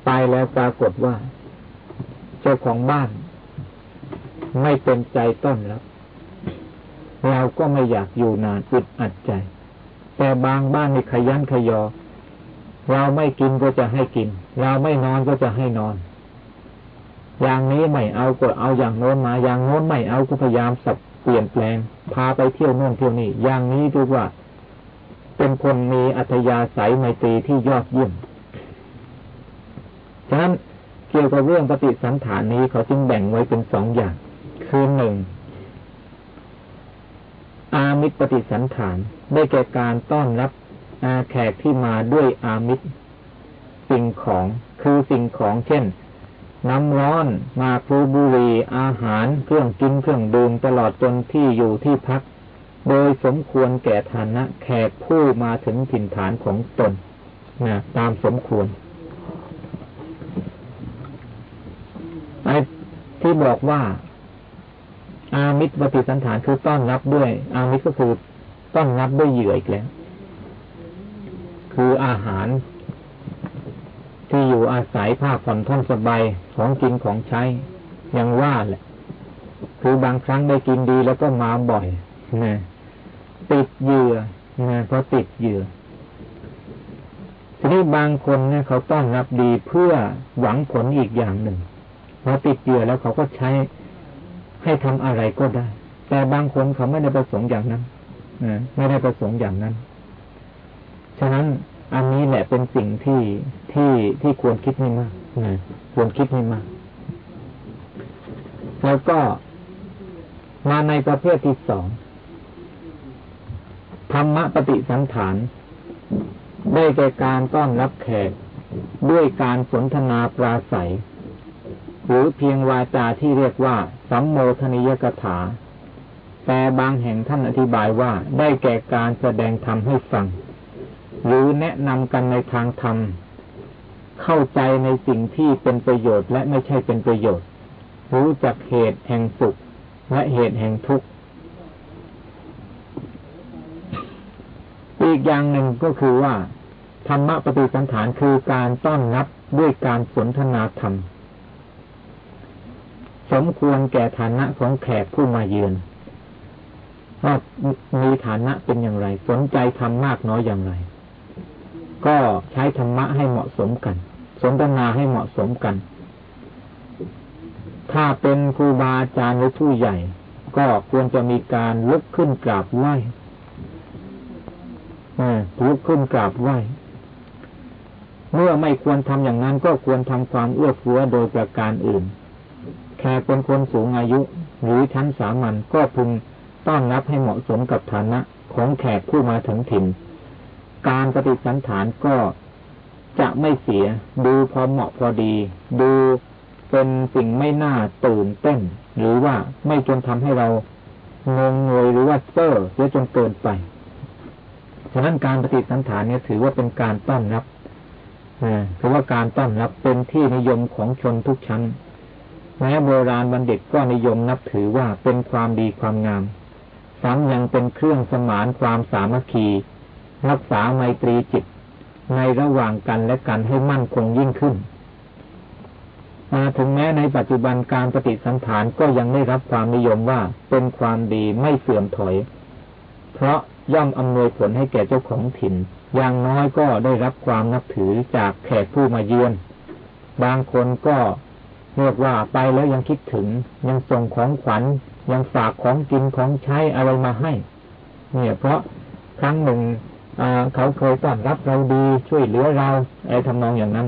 Speaker 2: ไปแล้วปรากฏว่า เจ้าของบ้าน ไม่เป็นใจต้นแล้ว เราก็ไม่อยากอยู่นานอึดอัดใจ แต่บางบ้านนี่ขยันขยอ เราไม่กินก็จะให้กิน เราไม่นอนก็จะให้นอน อย่างนี้ไม่เอาก็เอาอย่างโน้นมา อย่างโน้นไม่เอาก็พยายามสับเปลี่ยนแปลง พาไปเที่ยวโน่นเที่ยวนี่ อย่างนี้ดูว่า เป็นคนมีอัธยาศัยไมตรีที่ยอดเยี่ยมฉะนั้น เกี่ยวกับเรื่องปฏิสันฐานนี้เขาจึงแบ่งไว้เป็นสองอย่าง คือหนึ่งอามิตรปฏิสันฐาน ได้แก่การต้อนรับอาแขกที่มาด้วยอามิตร สิ่งของคือสิ่งของเช่น น้ำร้อนมาพลูบุรีอาหาร เครื่องกินเครื่องดื่มตลอดจนที่อยู่ที่พัก โดยสมควรแก่ฐานะแขกผู้มาถึงถิ่นฐานของตนนะตามสมควร ไอ้ที่บอกว่า อามิตรปฏิสันฐานคือต้อนรับด้วย อามิตรก็คือต้อนรับด้วยเหยื่ออีกแล้ว คืออาหาร ที่อยู่อาศัยผ้าผ่อนท่อนสบายของกินของใช้ยังว่าแหละ คือบางครั้งได้กินดีแล้วก็มาบ่อยนะติดเหยื่อนะเพราะติดเหยื่อทีนี้บางคนเนี่ยเขาต้อนรับดีเพื่อหวังผลอีกอย่างหนึ่ง พอติดเยื่อแล้วเขาก็ใช้ให้ทำอะไรก็ได้ แต่บางคนเขาไม่ได้ประสงค์อย่างนั้นไม่ได้ประสงค์อย่างนั้น ฉะนั้นอันนี้แหละเป็นสิ่งที่ที่ที่ควรคิดให้มากควรคิดให้มาก แล้วก็มาในประเภทที่สองธรรมะปฏิสันฐานได้แก่การต้อนรับแขกด้วยการสนทนาปราศัย หรือเพียงวาจาที่เรียกว่า สัมโมทนิยกถา แต่บางแห่งท่านอธิบายว่าได้แก่การแสดงธรรมให้ฟัง หรือแนะนำกันในทางธรรม เข้าใจในสิ่งที่เป็นประโยชน์และไม่ใช่เป็นประโยชน์ รู้จักเหตุแห่งสุขและเหตุแห่งทุกข์ อีกอย่างหนึ่งก็คือว่า ธรรมะปฏิสันฐานคือการต้อนรับด้วยการสนทนาธรรม สมควรแก่ฐานะของแขกผู้มาเยือนว่ามีฐานะเป็นอย่างไร สนใจทำมากน้อยอย่างไร ก็ใช้ธรรมะให้เหมาะสมกัน สนทนาให้เหมาะสมกัน ถ้าเป็นครูบาอาจารย์หรือผู้ใหญ่ ก็ควรจะมีการลุกขึ้นกราบไหว้ลุกขึ้นกราบไหว้ เมื่อไม่ควรทำอย่างนั้นก็ควรทำความเอื้อเฟื้อโดยประการอื่น แขกเป็นคนสูงอายุ หรือชั้นสามัญก็พึงต้อนรับให้เหมาะสมกับฐานะของแขกผู้มาถึงถิ่น การปฏิสันฐานก็จะไม่เสีย ดูพอเหมาะพอดี ดูเป็นสิ่งไม่น่าตื่นเต้น หรือว่าไม่จนทำให้เรางงงวยหรือว่าเซ่อเสียจนเกินไปฉะนั้นการปฏิสันฐานเนี่ยถือว่าเป็นการต้อนรับถือว่าการต้อนรับเป็นที่นิยมของชนทุกชั้น แม้โบราณบัณฑิตก็นิยมนับถือว่าเป็นความดีความงาม ซ้ำยังเป็นเครื่องสมานความสามัคคี รักษาไมตรีจิต ในระหว่างกันและกันให้มั่นคงยิ่งขึ้นถึงแม้ในปัจจุบันการปฏิสันฐานก็ยังได้รับความนิยมว่าเป็นความดีไม่เสื่อมถอย เพราะย่อมอำนวยผลให้แก่เจ้าของถิ่น อย่างน้อยก็ได้รับความนับถือจากแขกผู้มาเยือน บางคนก็ เรียกว่าไปแล้วยังคิดถึง ยังส่งของขวัญ ยังฝากของกินของใช้อะไรมาให้ เนี่ย เพราะครั้งหนึ่งเขาเคยต้อนรับเราดีช่วยเหลือเราไอ้ทำนองอย่างนั้น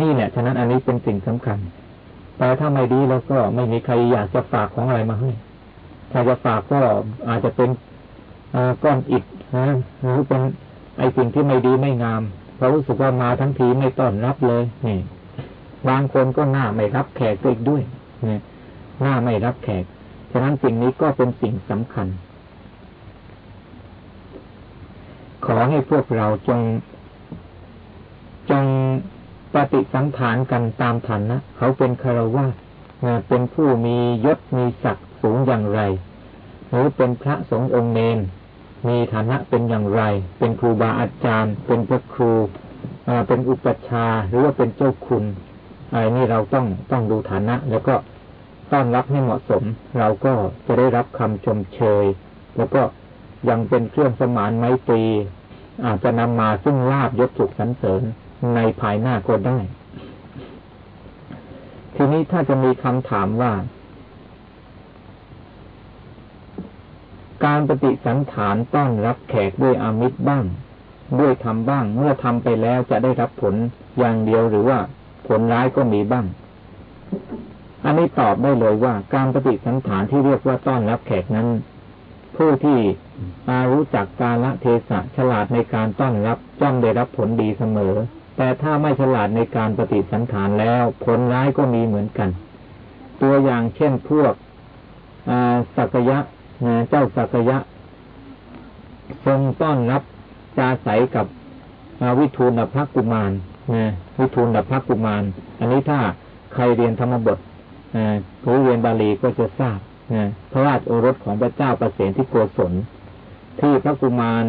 Speaker 2: นี่แหละฉะนั้นอันนี้เป็นสิ่งสำคัญ แต่ถ้าไม่ดีแล้วก็ไม่มีใครอยากจะฝากของอะไรมาให้ถ้าจะฝากก็อาจจะเป็นก้อนอิฐนะหรือเป็นไอสิ่งที่ไม่ดีไม่งาม เพราะรู้สึกว่ามาทั้งทีไม่ต้อนรับเลยนี่ บางคนก็หน้าไม่รับแขกอีกด้วยนี่หน้าไม่รับแขก ฉะนั้นสิ่งนี้ก็เป็นสิ่งสำคัญ ขอให้พวกเราจง จงปฏิสันฐานกันตามฐานะเขาเป็นคารวะเป็นผู้มียศมีศักดิ์สูงอย่างไร หรือเป็นพระสงฆ์องค์เนนมีฐานะเป็นอย่างไร เป็นครูบาอาจารย์ เป็นพระครูเป็นอุปชาหรือว่าเป็นเจ้าคุณ อะไรนี่เราต้องต้องดูฐานะ แล้วก็ต้อนรับให้เหมาะสม เราก็จะได้รับคำชมเชย แล้วก็ยังเป็นเครื่องสมานไมตรีอาจจะนำมาซึ่งลาบยศสุขสันเสริญในภายหน้าก็ได้ ทีนี้ถ้าจะมีคำถามว่า การปฏิสันฐานต้อนรับแขกด้วยอามิตรบ้าง ด้วยทำบ้าง เมื่อทำไปแล้วจะได้รับผลอย่างเดียวหรือว่า ผลร้ายก็มีบ้าง อันนี้ตอบได้เลยว่าการปฏิสันฐานที่เรียกว่าต้อนรับแขกนั้น ผู้ที่อารู้จักกาลเทศะฉลาดในการต้อนรับจ้องได้รับผลดีเสมอ แต่ถ้าไม่ฉลาดในการปฏิสันฐานแล้ว ผลร้ายก็มีเหมือนกัน ตัวอย่างเช่นพวกสักยะเจ้าสักยะ ทรงต้อนรับจาใสกับวิทูลพระกุมาร วิทูลพระกุมาร อันนี้ถ้าใครเรียนธรรมบทหรือเรียนบาลีก็จะทราบนะพระราชโอรสของพระเจ้าประเสนที่โกศล ที่พระกุมาร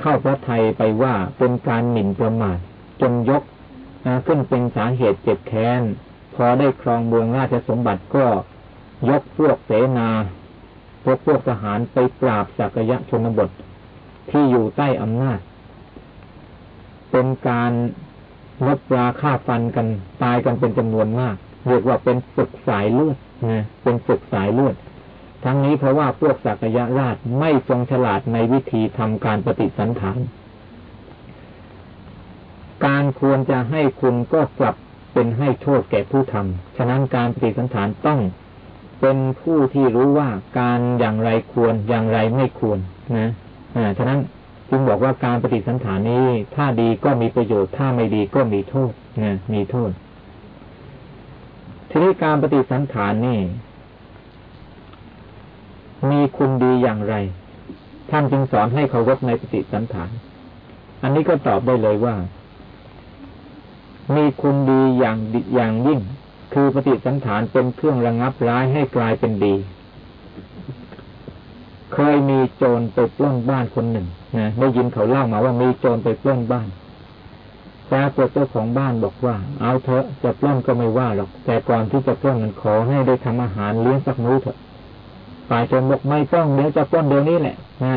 Speaker 2: เข้าพระไทยไปว่าเป็นการหมิ่นประมาทจนยกขึ้นเป็นสาเหตุเจ็บแค้น พอได้ครองเมืองราชสมบัติก็ยกพวกเสนาพวกพวกทหารไปปราบสักยะชนบทที่อยู่ใต้อำนาจ เป็นการ ลบราค่าฟันกัน ตายกันเป็นจำนวนมากเรียกว่าเป็นศึกสายเลือดนะเป็นศึกสายเลือดทั้งนี้เพราะว่าพวกสักยะราชไม่ทรงฉลาดในวิธีทำการปฏิสันฐานการควรจะให้คุณก็กลับเป็นให้โทษแก่ผู้ทำฉะนั้นการปฏิสันฐานต้องเป็นผู้ที่รู้ว่าการอย่างไรควรอย่างไรไม่ควรนะอ่าฉะนั้น จึงบอกว่าการปฏิสันฐานนี้ ถ้าดีก็มีประโยชน์ ถ้าไม่ดีก็มีโทษนะมีโทษ ทีนี้การปฏิสันฐานนี่ มีคุณดีอย่างไร ท่านจึงสอนให้เคารพในปฏิสันฐานอันนี้ก็ตอบได้เลยว่า มีคุณดีอย่างอย่างยิ่ง คือปฏิสันฐานเป็นเครื่องระงับร้ายให้กลายเป็นดี เคยมีโจรไปปล้นบ้านคนหนึ่งนะได้ยินเขาเล่ามาว่ามีโจรไปปล้นบ้านปรากฏเจ้าของบ้านบอกว่า เอาเถอะจะปล้นก็ไม่ว่าหรอก แต่ก่อนที่จะปล้นนั้นขอให้ได้ทำอาหารเลี้ยงสักมื้อเถอะฝ่ายโจรบอกไม่ต้องเดี๋ยวจะปล้นเดี๋ยวนี้แหละนะ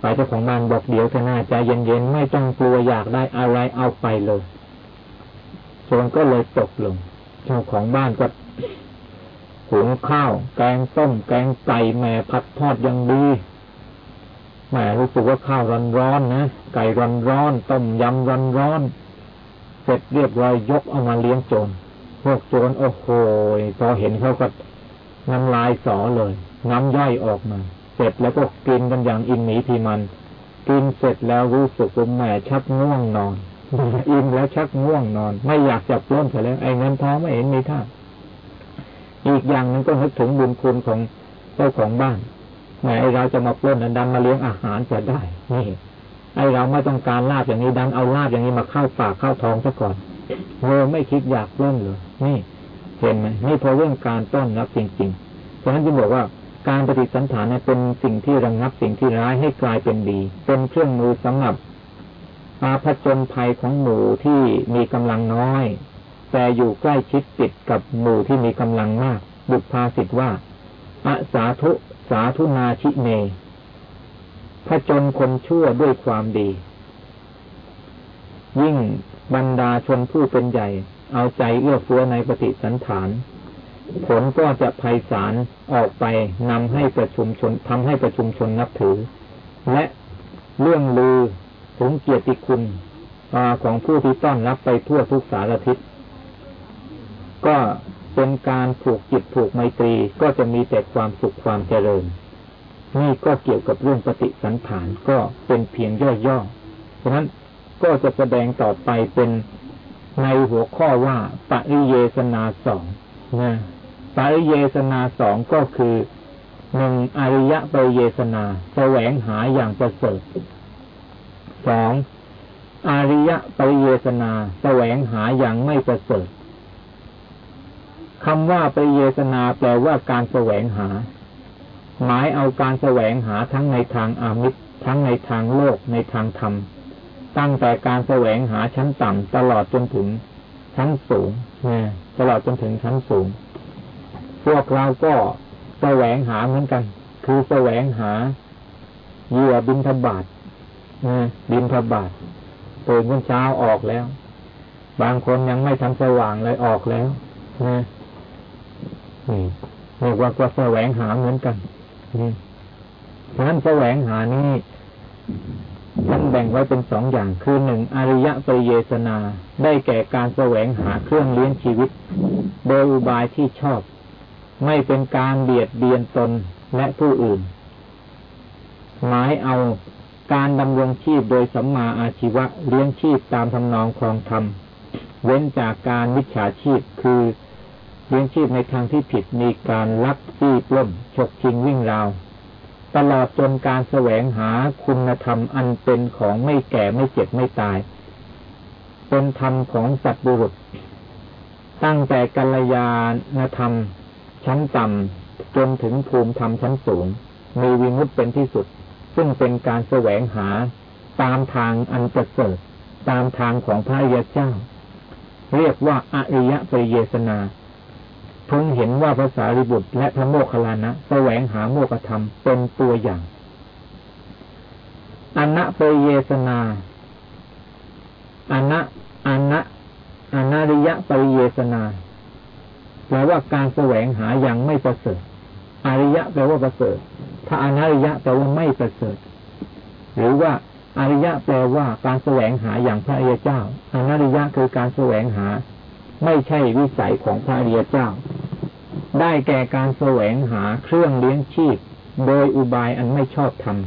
Speaker 2: ฝ่ายเจ้าของบ้านบอกเดี๋ยวเถอะนาใจเย็นๆไม่ต้องกลัวอยากได้อะไรเอาไปเลยโจรก็เลยตกลงเจ้าของบ้านก็ หุงข้าว แกงต้ม แกงไก่แม่ผัดทอดยังดีแหมรู้สึกว่าข้าวร้อนๆนะไก่ร้อนๆต้มยำร้อนๆเสร็จเรียบร้อยยกเอามาเลี้ยงโจรพวกโจรโอ้โหพอเห็นเขาก็น้ำลายสอเลย น้ำย่อยออกมา เสร็จแล้วก็กินกันอย่างอินหมีพีมัน กินเสร็จแล้วรู้สึกว่าแม่ชักง่วงนอนอิ่มแล้วชักง่วงนอน ไม่อยากจับล้นเสียแล้วไอ้เงินทองไม่เห็นมีท่า อีกอย่างนึงก็นึกถึงบุญคุณของเจ้าของบ้านแหมไอเราจะมาปล้นดันมาเลี้ยงอาหารจะได้นี่ไอเราไม่ต้องการลาบอย่างนี้ดันเอาลาบอย่างนี้มาเข้าปากเข้าท้องซะก่อนเออไม่คิดอยากปล้นเลยนี่ เห็นไหมนี่พอเรื่องการต้อนรับจริงๆเพราะฉะนั้นจึงบอกว่าการปฏิสันฐานเป็นสิ่งที่ระงงับสิ่งที่ร้ายให้กลายเป็นดี เป็นเครื่องมือสำหรับอาผจญภัยของหมู่ที่มีกำลังน้อย แต่อยู่ใกล้ชิดติดกับหมู่ที่มีกำลังมาก บุพภาสิทว่าอาสาธุสาธุนาชิเนผจญคนชั่วด้วยความดี ยิ่งบรรดาชนผู้เป็นใหญ่ เอาใจเอื้อเฟื้อในปฏิสันฐาน ผลก็จะไพศาลออกไปนำให้ประชุมชนทำให้ประชุมชนนับถือ และเรื่องลือถึงเกียรติคุณของผู้ที่ต้อนรับไปทั่วทุกสารทิศ ก็เป็นการผูกจิตผูกไมตรีก็จะมีแต่ความสุขความเจริญ นี่ก็เกี่ยวกับเรื่องปฏิสันฐานก็เป็นเพียงย่อๆฉะนั้นก็จะแสดงต่อไปเป็นในหัวข้อว่าปริเยสนาสองนะปริเยสนาสองก็คือหนึ่งอริยะปริเยสนาแสวงหาอย่างประเสริฐสองอริยะปริเยสนาแสวงหาอย่างไม่ประเสริฐ คำว่าปริเยสนาแปลว่าการแสวงหา หมายเอาการแสวงหาทั้งในทางอามิตรทั้งในทางโลกในทางธรรม ตั้งแต่การแสวงหาชั้นต่ำตลอดจนถึงชั้นสูงนะตลอดจนถึงชั้นสูง พวกเราก็แสวงหาเหมือนกัน คือแสวงหาเหยื่อบินทบาทนะบินทบาทตื่นเช้าออกแล้ว บางคนยังไม่ทันสว่างเลยออกแล้วนะ เรียกว่าก็แสวงหาเหมือนกันนี่ฉะนั้นแสวงหานี้ท่านแบ่งไว้เป็นสองอย่างคือหนึ่งอริยปริเยสนา ได้แก่การแสวงหาเครื่องเลี้ยงชีวิต โดยอุบายที่ชอบ ไม่เป็นการเบียดเบียนตนและผู้อื่น หมายเอาการดำรงชีพโดยสัมมาอาชีวะเลี้ยงชีพตามทำนองครองธรรม เว้นจากการมิจฉาชีพคือ เลี้ยงชีพในทางที่ผิดมีการลักจี้ปล้นฉกชิงวิ่งราว ตลอดจนการแสวงหาคุณธรรมอันเป็นของไม่แก่ไม่เจ็บไม่ตาย เป็นธรรมของสัตว์บุรุษ ตั้งแต่กัลยาณธรรม ชั้นต่ำจนถึงภูมิธรรมชั้นสูง มีวิมุตเป็นที่สุด ซึ่งเป็นการแสวงหาตามทางอันประเสริฐตามทางของพระยาเจ้า เรียกว่าอริยปริเยสนา พึงเห็นว่าภาษาริบุตรและพระโมคคัลลานะแสวงหาโมกธรรมเป็นตัวอย่างอนัปเยสนาอนะอนะอนาริยะปริเยสนาแปลว่าการแสวงหาอย่างไม่ประเสริฐ อริยะแปลว่าประเสริฐ ถ้าอนาริยะแปลว่าไม่ประเสริฐ หรือว่าอริยะแปลว่าการแสวงหาอย่างพระอริยเจ้าอนาริยะคือการแสวงหา ไม่ใช่วิสัยของพระอริยเจ้า ได้แก่การแสวงหาเครื่องเลี้ยงชีพ โดยอุบายอันไม่ชอบธรรม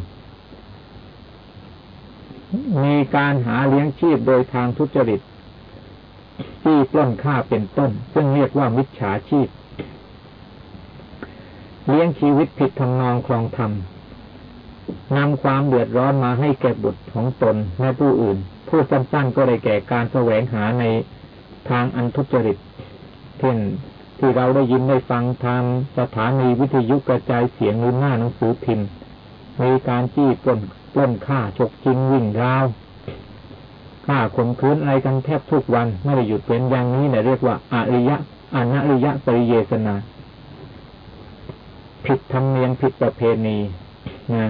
Speaker 2: มีการหาเลี้ยงชีพโดยทางทุจริตที่ปล้นฆ่าเป็นต้น ซึ่งเรียกว่ามิจฉาชีพ เลี้ยงชีวิตผิดทำนองครองธรรมนำความเดือดร้อนมาให้แก่บุตรของตนและผู้อื่น ผู้สั้นๆก็ได้แก่การแสวงหาใน ทางอันทุจริตเช่นที่เราได้ยินได้ฟังทางสถานีวิทยุกระจายเสียงหรือหน้าหนังสือพิมพ์มีการจี้ปล้นปล้นฆ่าฉกชิงวิ่งราวฆ่าข่มขืนอะไรกันแทบทุกวันไม่ได้หยุดเป็นอย่างนี้เนี่ยเรียกว่าอาริยะอนาริยะปริเยสนา ผิดธรรมเนียมผิดประเพณีนะ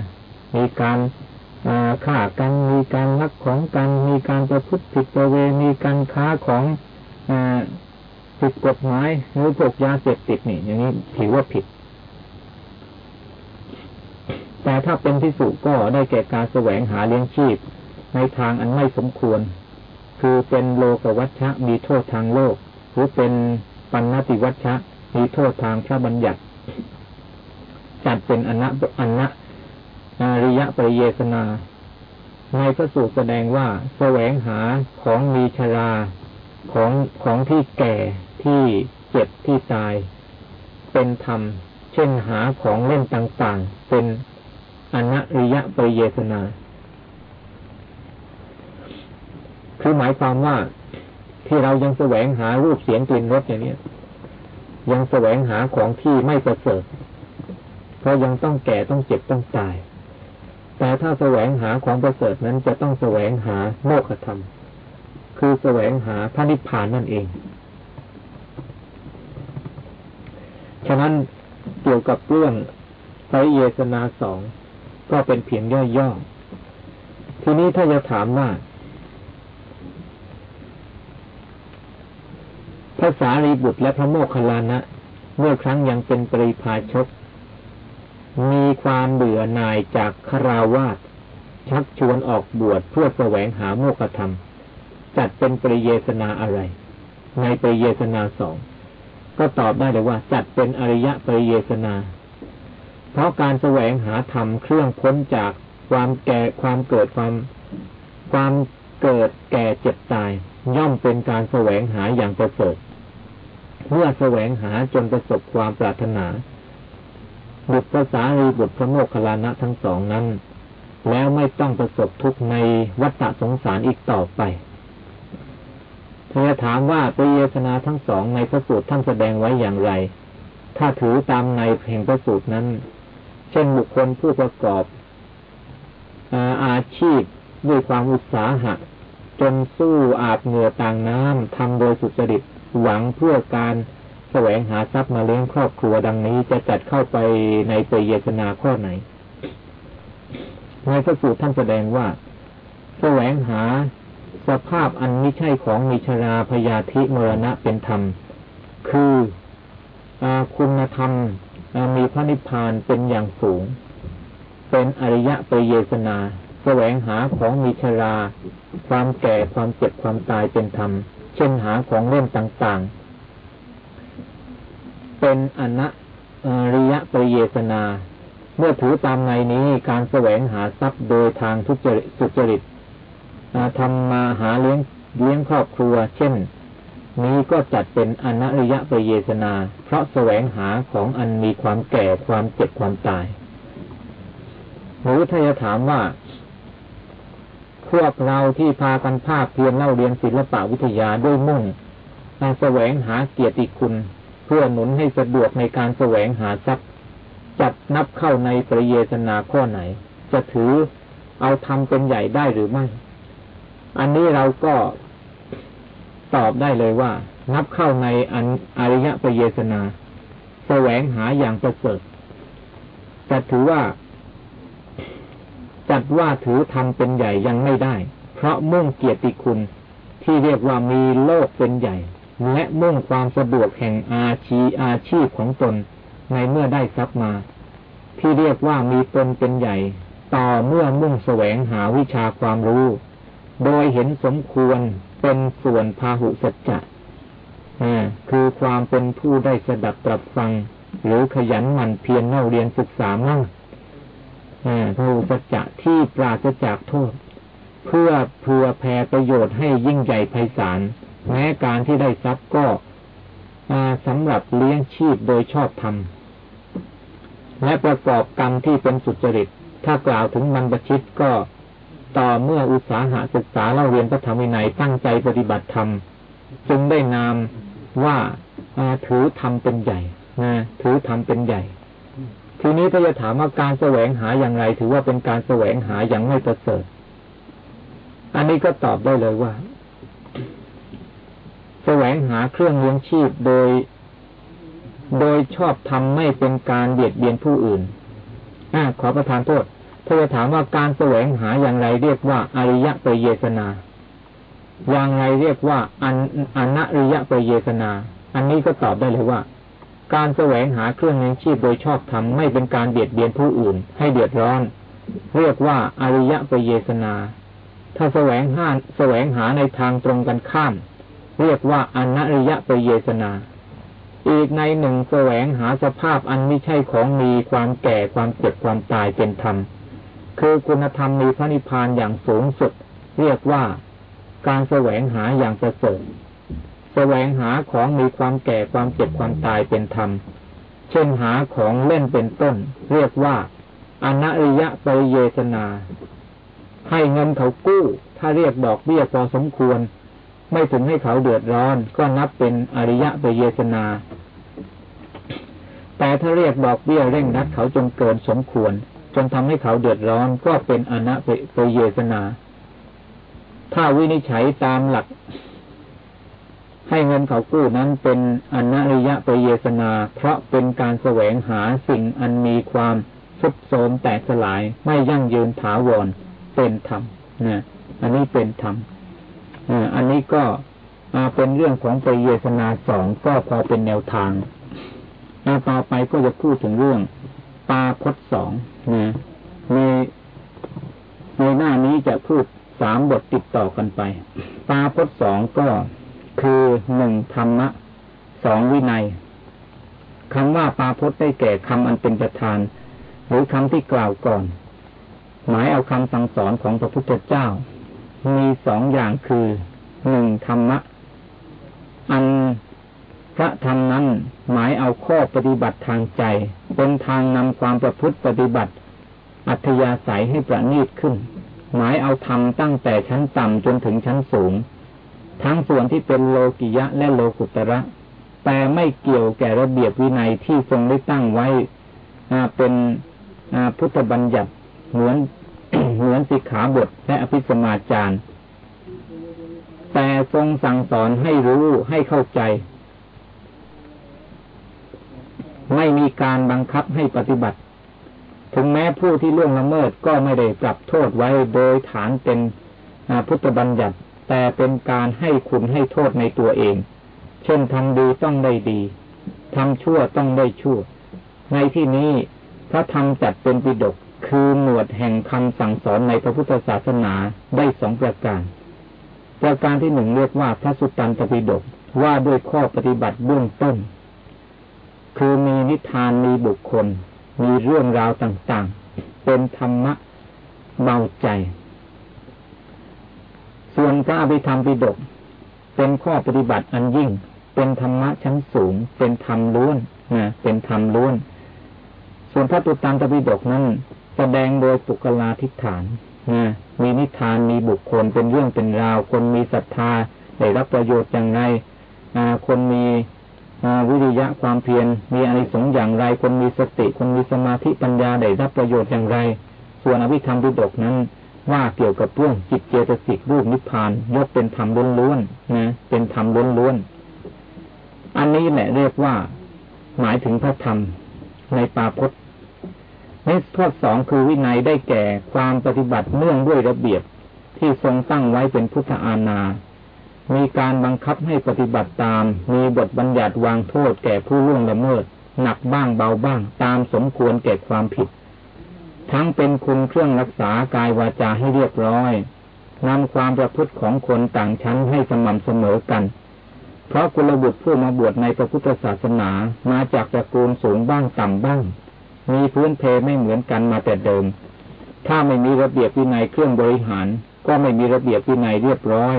Speaker 2: มีการฆ่ากันมีการลักของกันมีการประพฤติผิดประเวณีการค้าของ ผิดกฎหมายหรือพวกยาเสพติดนี่อย่างนี้ถือว่าผิด แต่ถ้าเป็นที่สุก็ได้แก่การแสวงหาเลี้ยงชีพ ในทางอันไม่สมควร คือเป็นโลกวัชชะมีโทษทางโลก หรือเป็นปัณติวัชชะมีโทษทางพระบัญญัติ จัดเป็นอนัอนะอาริยะปริเยสนา ในพระสูตรแสดงว่าแสวงหาของมีชรา ของของที่แก่ที่เจ็บที่ตาย เป็นธรรม เช่นหาของเล่นต่างๆ เป็นอนัริยะปริเยสนา คือหมายความว่าที่เรายังแสวงหารูปเสียงกลิ่นรสอย่างนี้ยังแสวงหาของที่ไม่ประเสริฐเพราะยังต้องแก่ต้องเจ็บต้องตาย แต่ถ้าแสวงหาของประเสริฐนั้นจะต้องแสวงหาโมกธรรม คือแสวงหาพระนิพพานนั่นเอง ฉะนั้นเกี่ยวกับเรื่องไสเยสนาสองก็เป็นเพียงย่อๆ ทีนี้ถ้าจะถามว่าพระสารีบุตรและพระโมคคัลลานะเมื่อครั้งยังเป็นปริพาชก มีความเบื่อหน่ายจากคราวาสชักชวนออกบวชเพื่อแสวงหาโมกขธรรม จัดเป็นปริเยสนาอะไร ในปริเยสนาสองก็ตอบได้เลยว่าจัดเป็นอริยะปริเยสนา เพราะการแสวงหาธรรมเครื่องพ้นจากความแก่ความเกิดความความเกิดแก่เจ็บตาย ย่อมเป็นการแสวงหาอย่างประเสริฐเมื่อแสวงหาจนประสบความปรารถนา บุตรภาษารีบุตรพระโมคคัลลานะทั้งสองนั้น แล้วไม่ต้องประสบทุกข์ในวัฏสงสารอีกต่อไป เธอถามว่าปริยศนาทั้งสองในพระสูตรท่านแสดงไว้อย่างไร ถ้าถือตามในแห่งพระสูตรนั้น เช่นบุคคลผู้ประกอบอาชีพด้วยความอุตสาหะ จนสู้อาบเหงื่อต่างน้ำทำโดยสุจริตหวังเพื่อการแสวงหาทรัพย์มาเลี้ยงครอบครัวดังนี้จะจัดเข้าไปในปรยศนาข้อไหนในพระสูตรท่านแสดงว่า แสวงหา สภาพอันไม่ใช่ของมีชราพยาธิมรณะเป็นธรรม คืออคุณธรรมมีพระนิพพานเป็นอย่างสูง เป็นอริยะปเยสนา แสวงหาของมีชรา ความแก่ความเจ็บความตายเป็นธรรม เช่นหาของเล่นต่างๆ เป็นอนัริยปเยสนา เมื่อถือตามในนี้การแสวงหาทรัพย์โดยทางทุจริตสุจริต ทำมาหาเลี้ยงเลี้ยงครอบครัว เช่น นี้ก็จัดเป็นอนัริยปรเยสนา เพราะแสวงหาของอันมีความแก่ความเจ็บความตายหรือถ้าจะถามว่า พวกเราที่พากันภาคเพียรเล่าเรียนศิลปะวิทยาด้วยมุ่งมาแสวงหาเกียรติคุณ เพื่อหนุนให้สะดวกในการแสวงหาทรัพย์ จัดนับเข้าในปรเยสนาข้อไหน จะถือเอาทำเป็นใหญ่ได้หรือไม่ อันนี้เราก็ตอบได้เลยว่า นับเข้าในอันอริยปริเยสนาแสวงหาอย่างประเสริฐจะถือว่า จัดว่าถือทำเป็นใหญ่ยังไม่ได้ เพราะมุ่งเกียรติคุณที่เรียกว่ามีโลกเป็นใหญ่ และมุ่งความสะดวกแห่งอาชีอาชีพของตนในเมื่อได้ทรัพย์มา ที่เรียกว่ามีตนเป็นใหญ่ ต่อเมื่อมุ่งแสวงหาวิชาความรู้ โดยเห็นสมควรเป็นส่วนพาหุสัจจะคือความเป็นผู้ได้สดับตรับฟัง หรือขยันหมั่นเพียรเล่าเรียนศึกษามั่งพาหุสัจจะที่ปราศจากโทษ เพื่อเพื่อแผ่ประโยชน์ให้ยิ่งใหญ่ไพศาลแม้การที่ได้ทรัพย์ก็สำหรับเลี้ยงชีพโดยชอบธรรมและประกอบกรรมที่เป็นสุจริต ถ้ากล่าวถึงมันประชิตก็ ต่อเมื่ออุตสาหะศึกษาเล่าเรียนพระธรรมวินัยตั้งใจปฏิบัติธรรมจึงได้นามว่าถือธรรมเป็นใหญ่นะถือธรรมเป็นใหญ่ ทีนี้ถ้าจะถามว่าการแสวงหาอย่างไร ถือว่าเป็นการแสวงหาอย่างไม่ประเสริฐ อันนี้ก็ตอบได้เลยว่า แสวงหาเครื่องเลี้ยงชีพโดย โดยชอบทำไม่เป็นการเบียดเบียนผู้อื่นอขอประทานโทษ ถ้าจะถามว่าการแสวงหาอย่างไรเรียกว่าอริยะปรเยสนา อย่างไรเรียกว่าอันอนริยะปรเยสนา อันนี้ก็ตอบได้เลยว่า การแสวงหาเครื่องเลี้ยงชีพโดยชอบทำไม่เป็นการเบียดเบียนผู้อื่น ให้เดือดร้อน เรียกว่าอริยะปรเยสนา ถ้าแสวงหาแสวงหาในทางตรงกันข้าม เรียกว่าอนริยะปเยสนาอีกในหนึ่งแสวงหาสภาพอันไม่ใช่ของมีความแก่ความเจ็บความตายเป็นธรรม คือคุณธรรมมีพระนิพพานอย่างสูงสุด เรียกว่าการแสวงหาอย่างประเสริฐแสวงหาของมีความแก่ความเจ็บความตายเป็นธรรม เช่นหาของเล่นเป็นต้น เรียกว่าอนัริยะปริเยสนา ให้เงินเขากู้ ถ้าเรียกดอกเบี้ยพอสมควร ไม่ถึงให้เขาเดือดร้อน ก็นับเป็นอริยะไปเยสนา แต่ถ้าเรียกดอกเบี้ยเร่งนัดเขาจนเกินสมควร จนทำให้เขาเดือดร้อนก็เป็นอนัไปเยสนา ถ้าวินิจฉัยตามหลัก ให้เงินเขากู้นั้นเป็นอนัริยะไปเยสนา เพราะเป็นการแสวงหาสิ่งอันมีความสุดโทมแตกสลายไม่ยั่งยืนถาวรเป็นธรรมนะอันนี้เป็นธรรมอันนี้ก็เป็นเรื่องของปริเยสนาสองก็พอเป็นแนวทางต่อไปก็จะพูดถึงเรื่องปาพดสอง นะในในหน้านี้จะพูดสามบทติดต่อกันไป ปาพดสองก็คือหนึ่งธรรมะสองวินัยคำว่าปาพดได้แก่คำอันเป็นประธาน หรือคำที่กล่าวก่อน หมายเอาคำสั่งสอนของพระพุทธเจ้า มีสองอย่างคือหนึ่งธรรมะ อัน พระธรรมนั้นหมายเอาข้อปฏิบัติทางใจ เป็นทางนำความประพฤติปฏิบัติ อัธยาศัยให้ประณีตขึ้น หมายเอาธรรมตั้งแต่ชั้นต่ำจนถึงชั้นสูง ทั้งส่วนที่เป็นโลกิยะและโลกุตระ แต่ไม่เกี่ยวแก่ระเบียบวินัยที่ทรงได้ตั้งไว้เป็นพุทธบัญญัติเหมือนเหมือนสิกขาบทและอภิสมาจารย์แต่ทรงสั่งสอนให้รู้ให้เข้าใจ ไม่มีการบังคับให้ปฏิบัติ ถึงแม้ผู้ที่ล่วงละเมิดก็ไม่ได้ปรับโทษไว้โดยฐานเป็นพุทธบัญญัติ แต่เป็นการให้คุณให้โทษในตัวเอง เช่นทำดีต้องได้ดีทำชั่วต้องได้ชั่ว ในที่นี้พระธรรมจัดเป็นปิฎกคือหมวดแห่งคำสั่งสอนในพระพุทธศาสนาได้สองประการ ประการที่หนึ่งเรียกว่าพระสุตตันตปิฎกว่าด้วยข้อปฏิบัติเบื้องต้น คือมีนิทานมีบุคคล มีเรื่องราวต่างๆ เป็นธรรมะเบาใจ ส่วนพระอภิธรรมปิฎกเป็นข้อปฏิบัติอันยิ่ง เป็นธรรมะชั้นสูง เป็นธรรมล้วนนะเป็นธรรมล้วน ส่วนพระตุตันตปิฎกนั้นแสดงโดยปุกลาทิฏฐานนะมีนิทานมีบุคคลเป็นเรื่องเป็นราว คนมีศรัทธาได้รับประโยชน์อย่างไรคนมี วิริยะความเพียรมีอริสงอย่างไรคนมีสติคนมีสมาธิปัญญาได้รับประโยชน์อย่างไร ส่วนอภิธรรมดุดกนั้น ว่าเกี่ยวกับเรื่องจิตเจตสิกรูปนิพพานยกเป็นธรรมล้วนๆนะ เป็นธรรมล้วนๆอันนี้แหละเรียกว่า หมายถึงพระธรรมในปาพจน์ในข้อสองคือวินัยได้แก่ความปฏิบัติเนื่องด้วยระเบียบที่ทรงตั้งไว้เป็นพุทธาณา มีการบังคับให้ปฏิบัติตาม มีบทบัญญัติวางโทษแก่ผู้ล่วงละเมิด หนักบ้างเบาบ้างตามสมควรแก่ความผิด ทั้งเป็นคุณเครื่องรักษากายวาจาให้เรียบร้อยนำความประพฤติของคนต่างชั้นให้สม่ำเสมอกัน เพราะกุลบุตรผู้มาบวชในพระพุทธศาสนามาจากตระกูลสูงบ้างต่ำบ้าง มีพื้นเพไม่เหมือนกันมาแต่เดิม ถ้าไม่มีระเบียบวินัยเครื่องบริหาร ก็ไม่มีระเบียบวินัยเรียบร้อย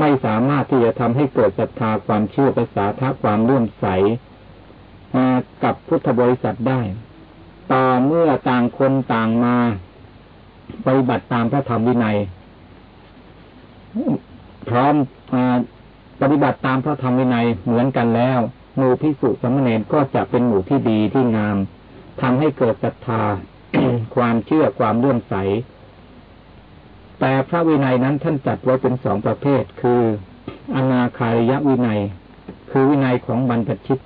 Speaker 2: ไม่สามารถที่จะทำให้เกิดศรัทธาความเชื่อภาษาทัความเลื่อมใสกับพุทธบริษัทได้ ต่อเมื่อต่างคนต่างมาปฏิบัติตามพระธรรมวินัย พร้อมอปฏิบัติตามพระธรรมวินัยเหมือนกันแล้ว หมู่พิสุสมณเณรก็จะเป็นหมู่ที่ดีที่งามทำให้เกิดศรัทธา ความเชื่อความเลื่อมใส แต่พระวินัยนั้นท่านจัดไว้เป็นสองประเภท คือ อนาคาริยวินัย คือวินัยของบรรพชิต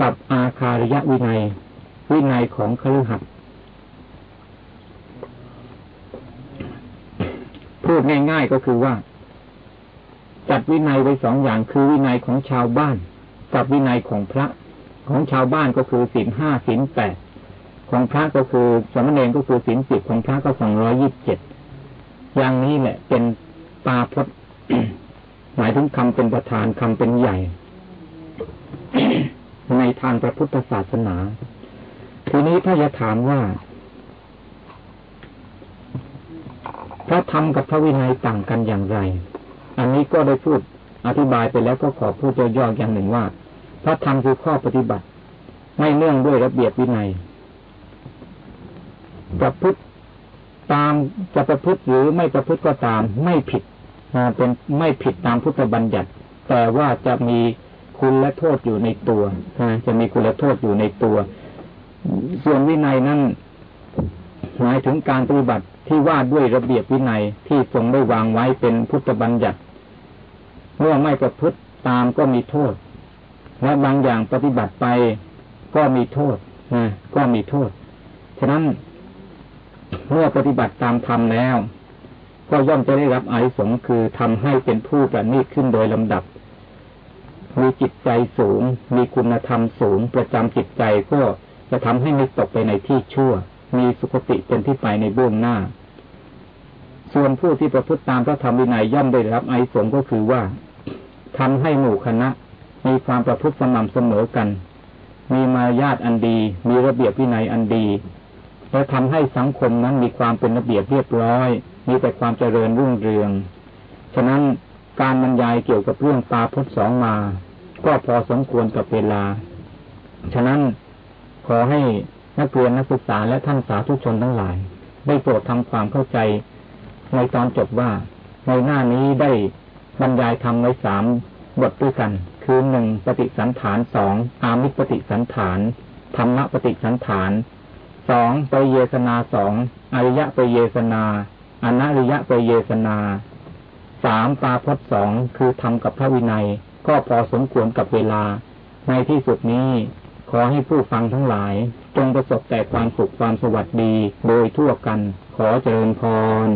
Speaker 2: กับอาคาริยวินัย วินัยของคฤหัสถ์พูดง่ายๆก็คือว่า จัดวินัยไว้สองอย่างคือวินัยของชาวบ้าน กับวินัยของพระของชาวบ้านก็คือศีลห้าศีลแปดของพระก็คือสมณเณรก็คือศีลสิบของพระก็สองร้อยยิบเจ็ด อย่างนี้แหละเป็นปาพจน์หมายถึงคำเป็นประธานคำเป็นใหญ่ ในทางพระพุทธศาสนา ทีนี้ถ้าจะถามว่า พระธรรมกับพระวินัยต่างกันอย่างไร อันนี้ก็ได้พูดอธิบายไปแล้วก็ขอพูดย่อๆอย่างหนึ่งว่า พระธรรมคือข้อปฏิบัติ ไม่เนื่องด้วยระเบียบวินัยประพฤติ ตามจะประพฤติหรือไม่ประพฤติก็ตามไม่ผิดเป็นไม่ผิดตามพุทธบัญญัติ แต่ว่าจะมีคุณและโทษอยู่ในตัวจะมีคุณและโทษอยู่ในตัว ส่วนวินัยนั้นหมายถึงการปฏิบัติที่ว่าด้วยระเบียบวินัยที่ทรงได้วางไว้เป็นพุทธบัญญัติเมื่อไม่ประพฤติตามก็มีโทษ และบางอย่างปฏิบัติไปก็มีโทษนะก็มีโทษ ฉะนั้น เมื่อปฏิบัติตามธรรมแล้ว ก็ย่อมจะได้รับอนิสงคือทำให้เป็นผู้ประณีตขึ้นโดยลำดับ มีจิตใจสูง มีคุณธรรมสูง ประจำจิตใจก็จะทำให้ไม่ตกไปในที่ชั่ว มีสุขติเป็นที่ไปในเบื้องหน้า ส่วนผู้ที่ประพฤติตามพระธรรมวินัยย่อมได้รับไอสงก็คือว่าทำให้หมู่คณะ มีความประพฤติสม่ำเสมอกัน มีมารยาทอันดี มีระเบียบวินัยอันดี และทำให้สังคมนั้นมีความเป็นระเบียบเรียบร้อย มีแต่ความเจริญรุ่งเรือง ฉะนั้นการบรรยายเกี่ยวกับเรื่องปาพุทธสองมา ก็พอสมควรกับเวลา ฉะนั้นขอให้นักเรียนนักศึกษาและท่านสาธุชนทั้งหลาย ได้โปรดทำความเข้าใจ ในตอนจบว่า ในหน้านี้ได้บรรยายทำไว้สามบทด้วยกัน คือหนึ่งปฏิสันฐานสองอามิตปฏิสันฐานธรรมะปฏิสันฐาน สองปเยสนาสองอริยะปเยสนาอนัริยะปเยสนาสามปาพจสองคือทำกับพระวินัย ก็พอสมควรกับเวลา ในที่สุดนี้ ขอให้ผู้ฟังทั้งหลาย จงประสบแต่ความสุขความสวัสดีโดยทั่วกัน ขอเจริญพร